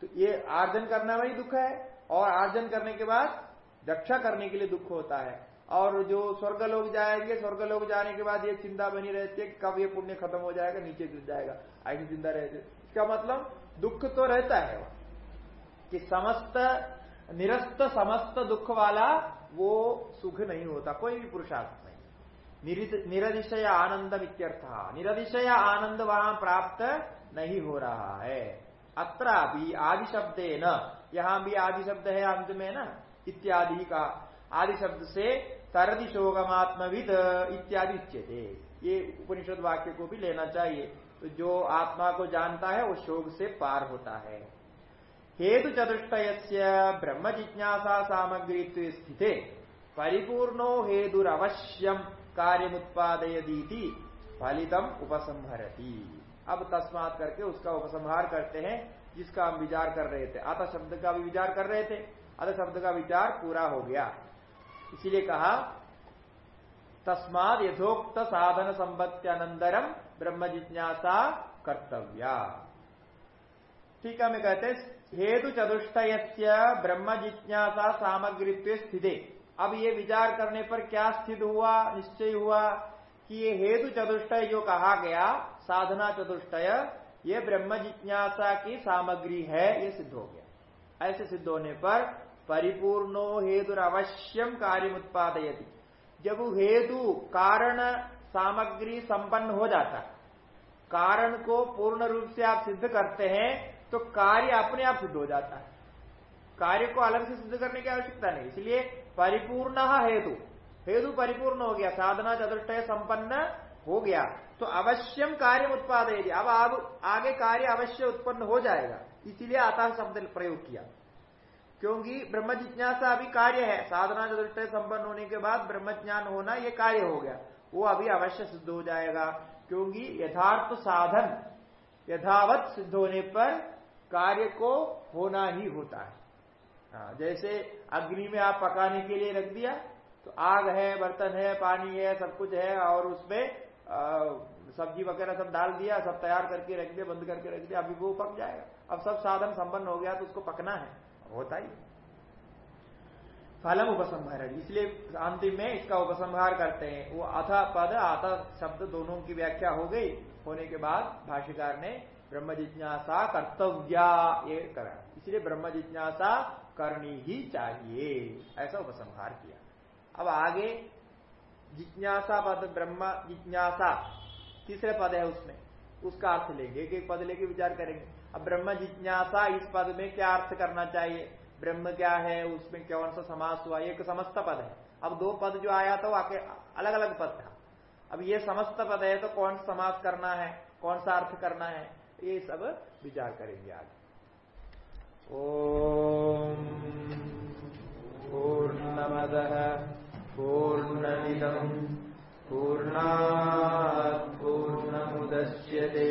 तो ये आर्जन करना वही दुख है, और आर्जन करने के बाद रक्षा करने के लिए दुख होता है। और जो स्वर्ग लोग जाएँगे, स्वर्ग लोग जाने के बाद ये चिंता बनी रहती है कब ये पुण्य खत्म हो जाएगा, नीचे गिर जाएगा। ऐसी चिंता रहती है। इसका मतलब दुख तो रहता है, कि समस्त, निरस्त समस्त दुख वाला वो सुख नहीं होता, कोई भी पुरुषार्थ नहीं। निरदिशय आनंद इत्यर्थ। निरदिशय आनंद वहाँ प्राप्त नहीं हो रहा है। अत्र भी आदि शब्द न यहाँ भी आदि शब्द है अंत में ना, इत्यादि का आदि शब्द से तरदि शोगमात्मविद इत्यादि उच्यते ये उपनिषद वाक्य को भी लेना चाहिए। तो जो आत्मा को जानता है, वो शोक से पार होता है। हेतु चतुष्टय ब्रह्म जिज्ञासा सामग्री स्थित। परिपूर्णो हेतुरवश्यम कार्य कार्यमुत्पादयदीति फलितम उपसंहरती। अब तस्मात करके उसका उपसंहार करते हैं, जिसका हम विचार कर रहे थे। अत शब्द का भी विचार कर रहे थे। अत शब्द का विचार पूरा हो गया। इसीलिए कहा, तस्माद यथोक्त साधन संपत्त्यनंतरम ब्रह्म जिज्ञासा कर्तव्या। ठीक है मैं कहते हेतु चतुष्टय ब्रह्म जिज्ञासा सामग्रित्व स्थिति। अब ये विचार करने पर क्या स्थित हुआ, निश्चय हुआ कि ये हेतु चतुष्टय जो कहा गया, साधना चतुष्टय, ये ब्रह्म जिज्ञासा की सामग्री है, ये सिद्ध हो गया। ऐसे सिद्ध होने पर परिपूर्णो हेतु अवश्यम कार्य उत्पादयति जब हेतु कारण सामग्री संपन्न हो जाता है, कारण को पूर्ण रूप से आप सिद्ध करते हैं तो कार्य अपने आप सिद्ध हो जाता है। कार्य को अलग से सिद्ध करने की आवश्यकता नहीं, इसलिए परिपूर्ण हेतु हेतु परिपूर्ण हो गया, साधना चतुष्टय संपन्न हो गया तो अवश्यम कार्य उत्पादन अब आगे कार्य अवश्य उत्पन्न हो जाएगा, इसीलिए आता शब्द प्रयोग किया। क्योंकि ब्रह्म जिज्ञासा अभी कार्य है। साधना चतुष्टय संपन्न होने के बाद ब्रह्म ज्ञान होना यह कार्य हो गया। वो अभी अवश्य सिद्ध हो जाएगा। क्योंकि यथार्थ साधन यथावत सिद्ध होने पर कार्य को होना ही होता है। हाँ, जैसे अग्नि में आप पकाने के लिए रख दिया तो आग है बर्तन है पानी है सब कुछ है और उसमें सब्ज़ी वगैरह सब डाल दिया सब तैयार करके रख दिया बंद करके रख दिया अभी वो पक जाएगा। अब सब साधन संपन्न हो गया तो उसको पकना है। होता ही फलम उपसंहार इसलिए अंतिम में इसका उपसंहार करते हैं। वो अथ, पद आत शब्द दोनों की व्याख्या हो गई, होने के बाद भाष्यकार ने ब्रह्म जिज्ञासा कर्तव्या ये करा। इसलिए ब्रह्म जिज्ञासा करनी ही चाहिए, ऐसा उपसंहार किया। अब आगे, जिज्ञासा पद, ब्रह्म जिज्ञासा, तीसरे पद है उसमें। उसका अर्थ लेंगे एक एक पद लेके विचार करेंगे। अब ब्रह्म जिज्ञासा इस पद में क्या अर्थ करना चाहिए? ब्रह्म क्या है? उसमें कौन सा समास हुआ? एक समस्त पद है। अब दो पद जो आया तो आके अलग अलग पद था। अब ये समस्त पद है तो कौन सा समास करना है? कौन सा अर्थ करना है? ये सब विचार करेंगे आगे। ओम पूर्णमद पूर्णमिदम पूर्णा पूर्णमुदश्यते